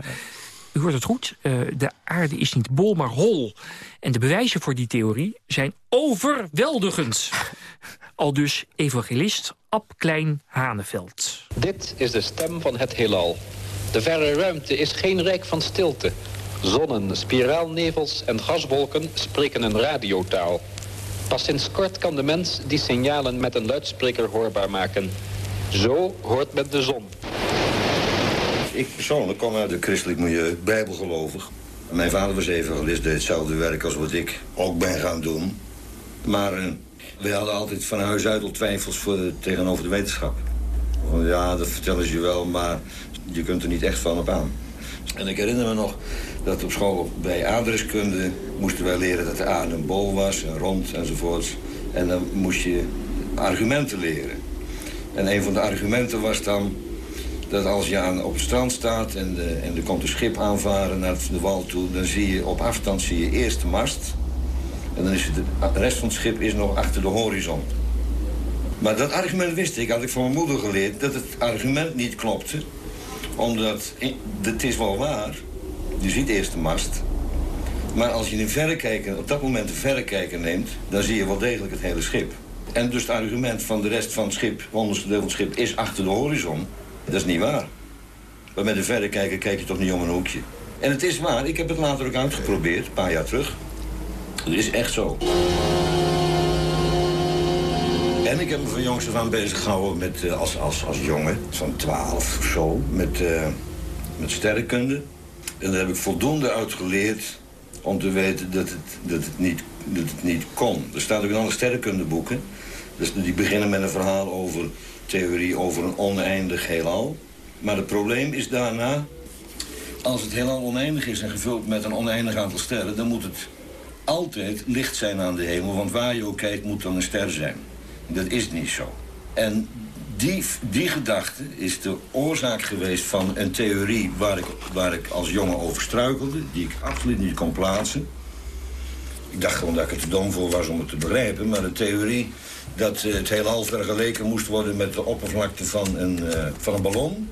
U hoort het goed. de aarde is niet bol, maar hol. En de bewijzen voor die theorie zijn overweldigend. Al dus evangelist Ab Klein Haneveld. Dit is de stem van het heelal. De verre ruimte is geen rijk van stilte. Zonnen, spiraalnevels en gaswolken spreken een radiotaal. Pas sinds kort kan de mens die signalen met een luidspreker hoorbaar maken. Zo hoort men de zon. Ik persoonlijk kom uit een christelijk milieu, bijbelgelovig. Mijn vader was evangelist, deed hetzelfde werk als wat ik ook ben gaan doen. Maar uh, we hadden altijd van huis uit al twijfels voor tegenover de wetenschap. Ja, dat vertellen ze je wel, maar je kunt er niet echt van op aan. En ik herinner me nog dat op school bij aardrijkskunde moesten wij leren dat de aarde een bol was, en rond enzovoorts. En dan moest je argumenten leren. En een van de argumenten was dan dat als je aan, op het strand staat en, de, en er komt een schip aanvaren naar de wal toe... dan zie je op afstand zie je eerst de mast. En dan is het, de rest van het schip is nog achter de horizon. Maar dat argument wist ik, had ik van mijn moeder geleerd... dat het argument niet klopte. Omdat, het is wel waar, je ziet eerst de mast... Maar als je een verrekijker, op dat moment een verrekijker neemt... dan zie je wel degelijk het hele schip. En dus het argument van de rest van het schip, het onderste deel van het schip... is achter de horizon, dat is niet waar. Maar met een verrekijker kijk je toch niet om een hoekje. En het is waar, ik heb het later ook uitgeprobeerd, een paar jaar terug. Het is echt zo. En ik heb me van jongs af aan bezig gehouden met, uh, als, als, als jongen, van 12 of zo, met, uh, met sterrenkunde. En daar heb ik voldoende uit geleerd om te weten dat het, dat het, niet, dat het niet kon. Er staat ook in alle sterrenkundeboeken. Dus die beginnen met een verhaal over theorie over een oneindig heelal. Maar het probleem is daarna... als het heelal oneindig is en gevuld met een oneindig aantal sterren... dan moet het altijd licht zijn aan de hemel. Want waar je ook kijkt moet dan een ster zijn. Dat is niet zo. En die, die gedachte is de oorzaak geweest van een theorie... Waar ik, waar ik als jongen over struikelde, die ik absoluut niet kon plaatsen. Ik dacht gewoon dat ik er te dom voor was om het te begrijpen. Maar de theorie dat uh, het heelal vergeleken moest worden... met de oppervlakte van een, uh, van een ballon...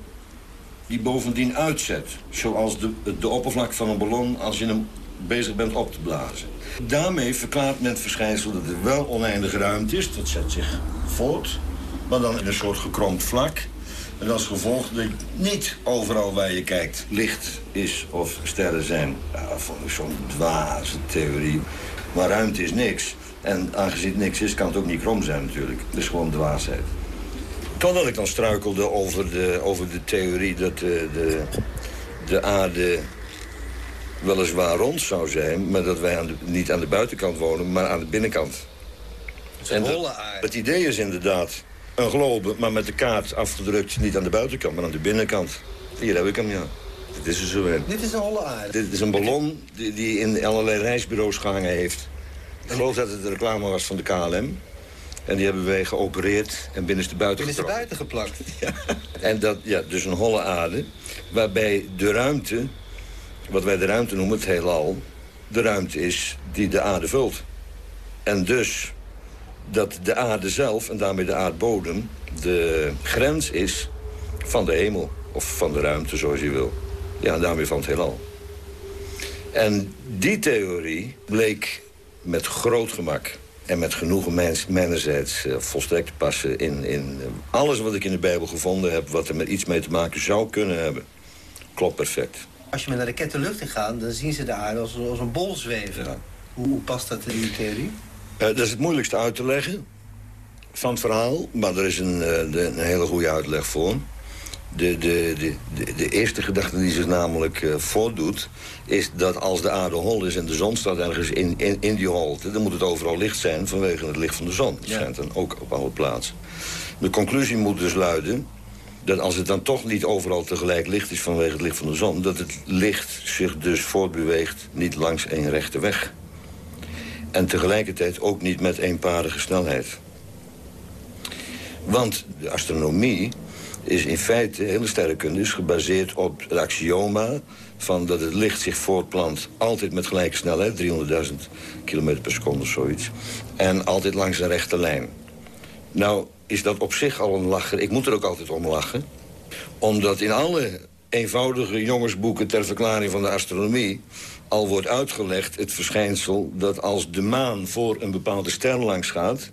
die bovendien uitzet. Zoals de, de oppervlakte van een ballon als je hem bezig bent op te blazen. Daarmee verklaart men het verschijnsel dat er wel oneindige ruimte is. Dat zet zich voort maar dan in een soort gekromd vlak. En als gevolg dat niet overal waar je kijkt licht is of sterren zijn. Ja, vond ik zo'n dwaze theorie. Maar ruimte is niks. En aangezien het niks is, kan het ook niet krom zijn natuurlijk. Is gewoon dwaasheid. Totdat ik dan struikelde over de, over de theorie dat de, de, de aarde weliswaar rond zou zijn... maar dat wij aan de, niet aan de buitenkant wonen, maar aan de binnenkant. En dat, het idee is inderdaad een globe, maar met de kaart afgedrukt. Niet aan de buitenkant, maar aan de binnenkant. Hier heb ik hem, ja. Dit is er zo in. Dit is een holle aarde? Dit is een ballon die, die in allerlei reisbureaus gehangen heeft. Ik geloof dat het de reclame was van de KLM. En die hebben wij geopereerd en binnenste buiten Binnenste buiten geplakt? Ja. En dat, ja, dus een holle aarde. Waarbij de ruimte, wat wij de ruimte noemen, het heelal... de ruimte is die de aarde vult. En dus dat de aarde zelf, en daarmee de aardbodem... de grens is van de hemel. Of van de ruimte, zoals je wil. Ja, en daarmee van het heelal. En die theorie bleek met groot gemak en met genoegen mijnerzijds uh, volstrekt te passen... In, in uh, alles wat ik in de Bijbel gevonden heb... wat er met iets mee te maken zou kunnen hebben. Klopt perfect. Als je met naar de kettenlucht in gaat, dan zien ze de aarde als, als een bol zweven. Hoe, hoe past dat in die theorie? Uh, dat is het moeilijkste uit te leggen van het verhaal. Maar er is een, uh, de, een hele goede uitleg voor. De, de, de, de, de eerste gedachte die zich namelijk uh, voordoet... is dat als de aarde hol is en de zon staat ergens in, in, in die holte... dan moet het overal licht zijn vanwege het licht van de zon. Dat ja. schijnt dan ook op alle plaatsen. De conclusie moet dus luiden dat als het dan toch niet overal tegelijk licht is vanwege het licht van de zon... dat het licht zich dus voortbeweegt niet langs één rechte weg. En tegelijkertijd ook niet met eenparige snelheid. Want de astronomie is in feite, hele sterrenkunde, is gebaseerd op het axioma... van dat het licht zich voortplant altijd met gelijke snelheid... 300.000 km per seconde of zoiets. En altijd langs een rechte lijn. Nou is dat op zich al een lacher. Ik moet er ook altijd om lachen. Omdat in alle eenvoudige jongensboeken ter verklaring van de astronomie al wordt uitgelegd het verschijnsel dat als de maan voor een bepaalde ster langs gaat...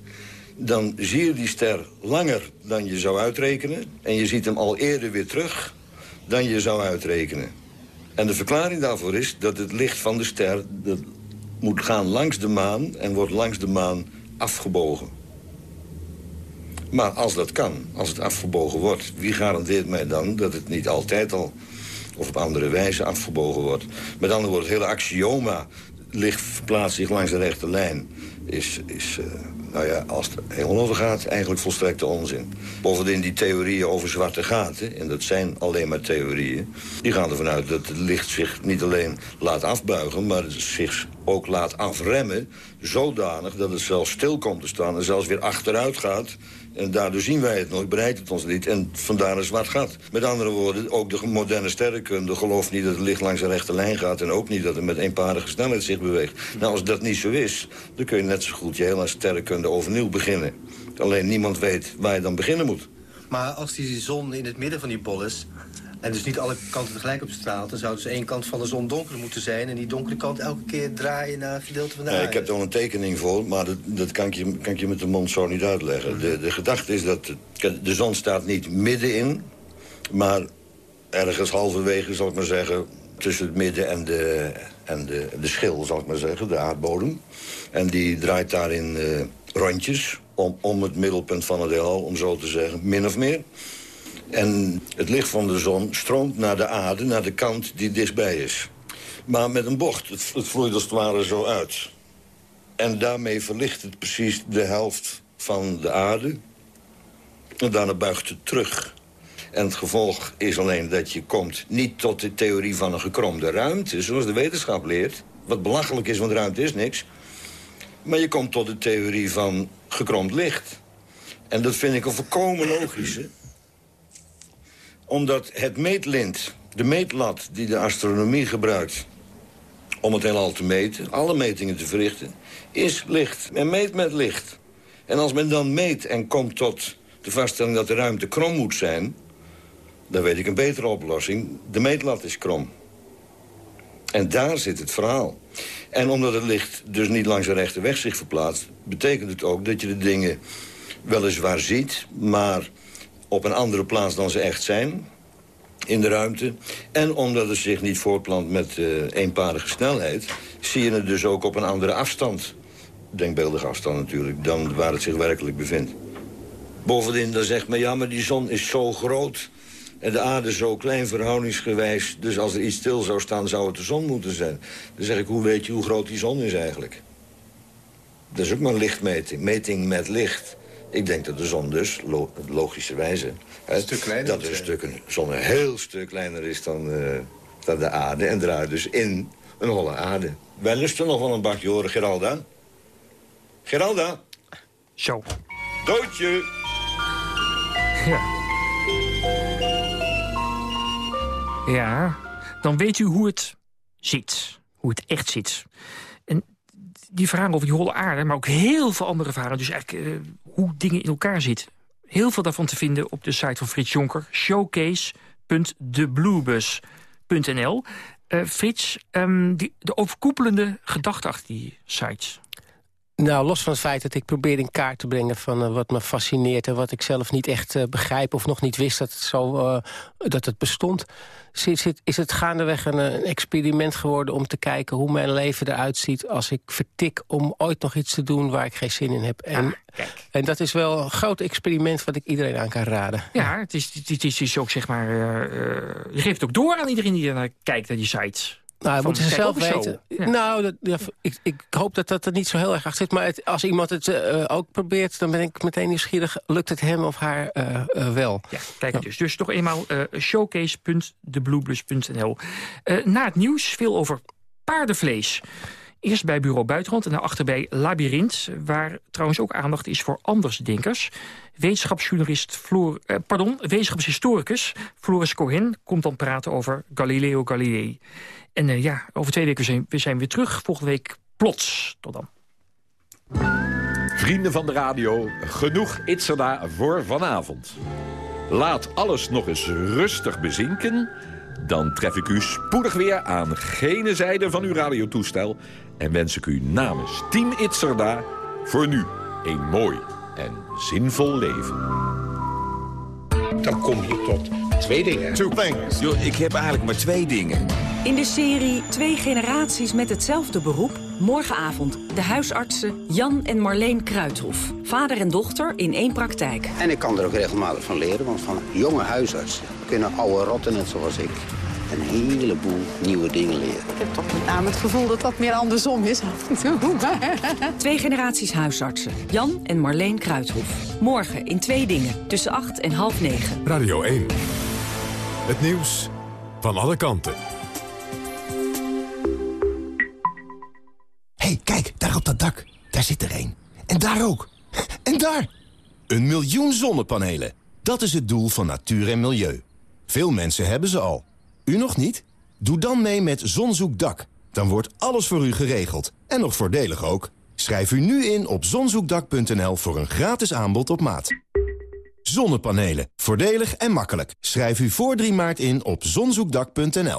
dan zie je die ster langer dan je zou uitrekenen... en je ziet hem al eerder weer terug dan je zou uitrekenen. En de verklaring daarvoor is dat het licht van de ster... Dat moet gaan langs de maan en wordt langs de maan afgebogen. Maar als dat kan, als het afgebogen wordt... wie garandeert mij dan dat het niet altijd al of op andere wijze afgebogen wordt. Met andere woorden, het hele axioma ligt, verplaatst zich langs de rechte lijn. is, is uh, nou ja, als het helemaal over gaat, eigenlijk volstrekte onzin. Bovendien die theorieën over zwarte gaten, en dat zijn alleen maar theorieën... die gaan ervan uit dat het licht zich niet alleen laat afbuigen... maar zich ook laat afremmen, zodanig dat het zelfs stil komt te staan... en zelfs weer achteruit gaat en daardoor zien wij het nooit, bereikt het ons niet. En vandaar een zwart gat. Met andere woorden, ook de moderne sterrenkunde gelooft niet dat het licht langs een rechte lijn gaat... en ook niet dat het met eenparige snelheid zich beweegt. Nou, als dat niet zo is, dan kun je net zo goed je hele sterrenkunde overnieuw beginnen. Alleen niemand weet waar je dan beginnen moet. Maar als die zon in het midden van die bol is... En dus niet alle kanten tegelijk op straalt. Dan zou dus één kant van de zon donker moeten zijn... en die donkere kant elke keer draaien naar een gedeelte van de aarde. ik heb er al een tekening voor, maar dat, dat kan, ik je, kan ik je met de mond zo niet uitleggen. De, de gedachte is dat de zon staat niet middenin... maar ergens halverwege, zal ik maar zeggen... tussen het midden en de, en de, de schil, zal ik maar zeggen, de aardbodem. En die draait daarin uh, rondjes om, om het middelpunt van het heelal, om zo te zeggen, min of meer... En het licht van de zon stroomt naar de aarde, naar de kant die dichtbij is. Maar met een bocht, het, het vloeit als het ware zo uit. En daarmee verlicht het precies de helft van de aarde. En daarna buigt het terug. En het gevolg is alleen dat je komt niet tot de theorie van een gekromde ruimte... zoals de wetenschap leert. Wat belachelijk is, want ruimte is niks. Maar je komt tot de theorie van gekromd licht. En dat vind ik een volkomen logische omdat het meetlint, de meetlat die de astronomie gebruikt... om het heelal te meten, alle metingen te verrichten, is licht. Men meet met licht. En als men dan meet en komt tot de vaststelling dat de ruimte krom moet zijn... dan weet ik een betere oplossing. De meetlat is krom. En daar zit het verhaal. En omdat het licht dus niet langs de rechte weg zich verplaatst... betekent het ook dat je de dingen weliswaar ziet... maar op een andere plaats dan ze echt zijn in de ruimte. En omdat het zich niet voortplant met uh, snelheid... zie je het dus ook op een andere afstand. Denkbeeldige afstand natuurlijk, dan waar het zich werkelijk bevindt. Bovendien, dan zegt men, ja, maar die zon is zo groot... en de aarde zo klein verhoudingsgewijs... dus als er iets stil zou staan, zou het de zon moeten zijn. Dan zeg ik, hoe weet je hoe groot die zon is eigenlijk? Dat is ook maar lichtmeting, meting met licht... Ik denk dat de zon dus, logischerwijze... Een stuk kleiner dat de stuk, een zon een heel stuk kleiner is dan, uh, dan de aarde... en draait dus in een holle aarde. Wij lusten nog wel een bakje horen, Geralda. Geralda? Zo. Doodje! Ja. Ja, dan weet u hoe het zit. Hoe het echt zit. Die vragen over die holle aarde, maar ook heel veel andere vragen. Dus eigenlijk uh, hoe dingen in elkaar zitten. Heel veel daarvan te vinden op de site van Frits Jonker. Showcase.debluebus.nl uh, Frits, um, die, de overkoepelende gedachte achter die sites. Nou, los van het feit dat ik probeer in kaart te brengen... van uh, wat me fascineert en wat ik zelf niet echt uh, begrijp... of nog niet wist dat het, zo, uh, dat het bestond... Zit, zit, is het gaandeweg een, een, experiment geworden om te kijken... hoe mijn leven eruit ziet als ik vertik om ooit nog iets te doen... waar ik geen zin in heb. En, ah, en dat is wel een groot experiment wat ik iedereen aan kan raden. Ja, het is, het is, het is ook zeg maar... je geeft het ook door aan iedereen die er kijkt naar die sites. Nou, moeten ze zelf weten. Nou, dat, ja, ik, ik, hoop dat dat er niet zo heel erg achter zit. Maar als iemand het uh, ook probeert, dan ben ik meteen nieuwsgierig. Lukt het hem of haar uh, uh, wel? Ja, kijk dus. Dus toch eenmaal showcase.deblueblus.nl. na het nieuws veel over paardenvlees. Eerst bij Bureau Buitenland en daarachter bij Labyrinth... waar trouwens ook aandacht is voor andersdenkers. Wetenschapsjournalist Floor, eh, pardon, wetenschapshistoricus Floris Cohen... komt dan praten over Galileo Galilei. En uh, ja, over twee weken zijn we zijn weer terug. Volgende week plots. Tot dan. Vrienden van de radio, genoeg Itzerda voor vanavond. Laat alles nog eens rustig bezinken... dan tref ik u spoedig weer aan gene zijde van uw radiotoestel... en wens ik u namens Team Itzerda voor nu een mooi en zinvol leven. Dan kom je tot twee dingen. Two things. Yo, ik heb eigenlijk maar twee dingen. In de serie Twee generaties met hetzelfde beroep... morgenavond de huisartsen Jan en Marleen Kruithof. Vader en dochter in één praktijk. En ik kan er ook regelmatig van leren, want van jonge huisartsen... kunnen oude rotten net zoals ik een heleboel nieuwe dingen leren. Ik heb toch met name het gevoel dat dat meer andersom is af en toe. Twee generaties huisartsen. Jan en Marleen Kruithof. Morgen in Twee Dingen. Tussen 8 en half 9. Radio 1. Het nieuws van alle kanten. Hey, kijk, daar op dat dak. Daar zit er één. En daar ook. En daar! Een miljoen zonnepanelen. Dat is het doel van natuur en milieu. Veel mensen hebben ze al. U nog niet? Doe dan mee met Zonzoekdak. Dan wordt alles voor u geregeld. En nog voordelig ook. Schrijf u nu in op zonzoekdak.nl voor een gratis aanbod op maat. Zonnepanelen. Voordelig en makkelijk. Schrijf u voor 3 maart in op zonzoekdak.nl.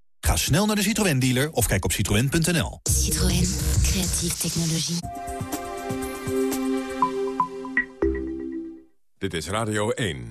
Ga snel naar de Citroën dealer of kijk op citroën.nl. Citroën, creatieve technologie. Dit is Radio 1.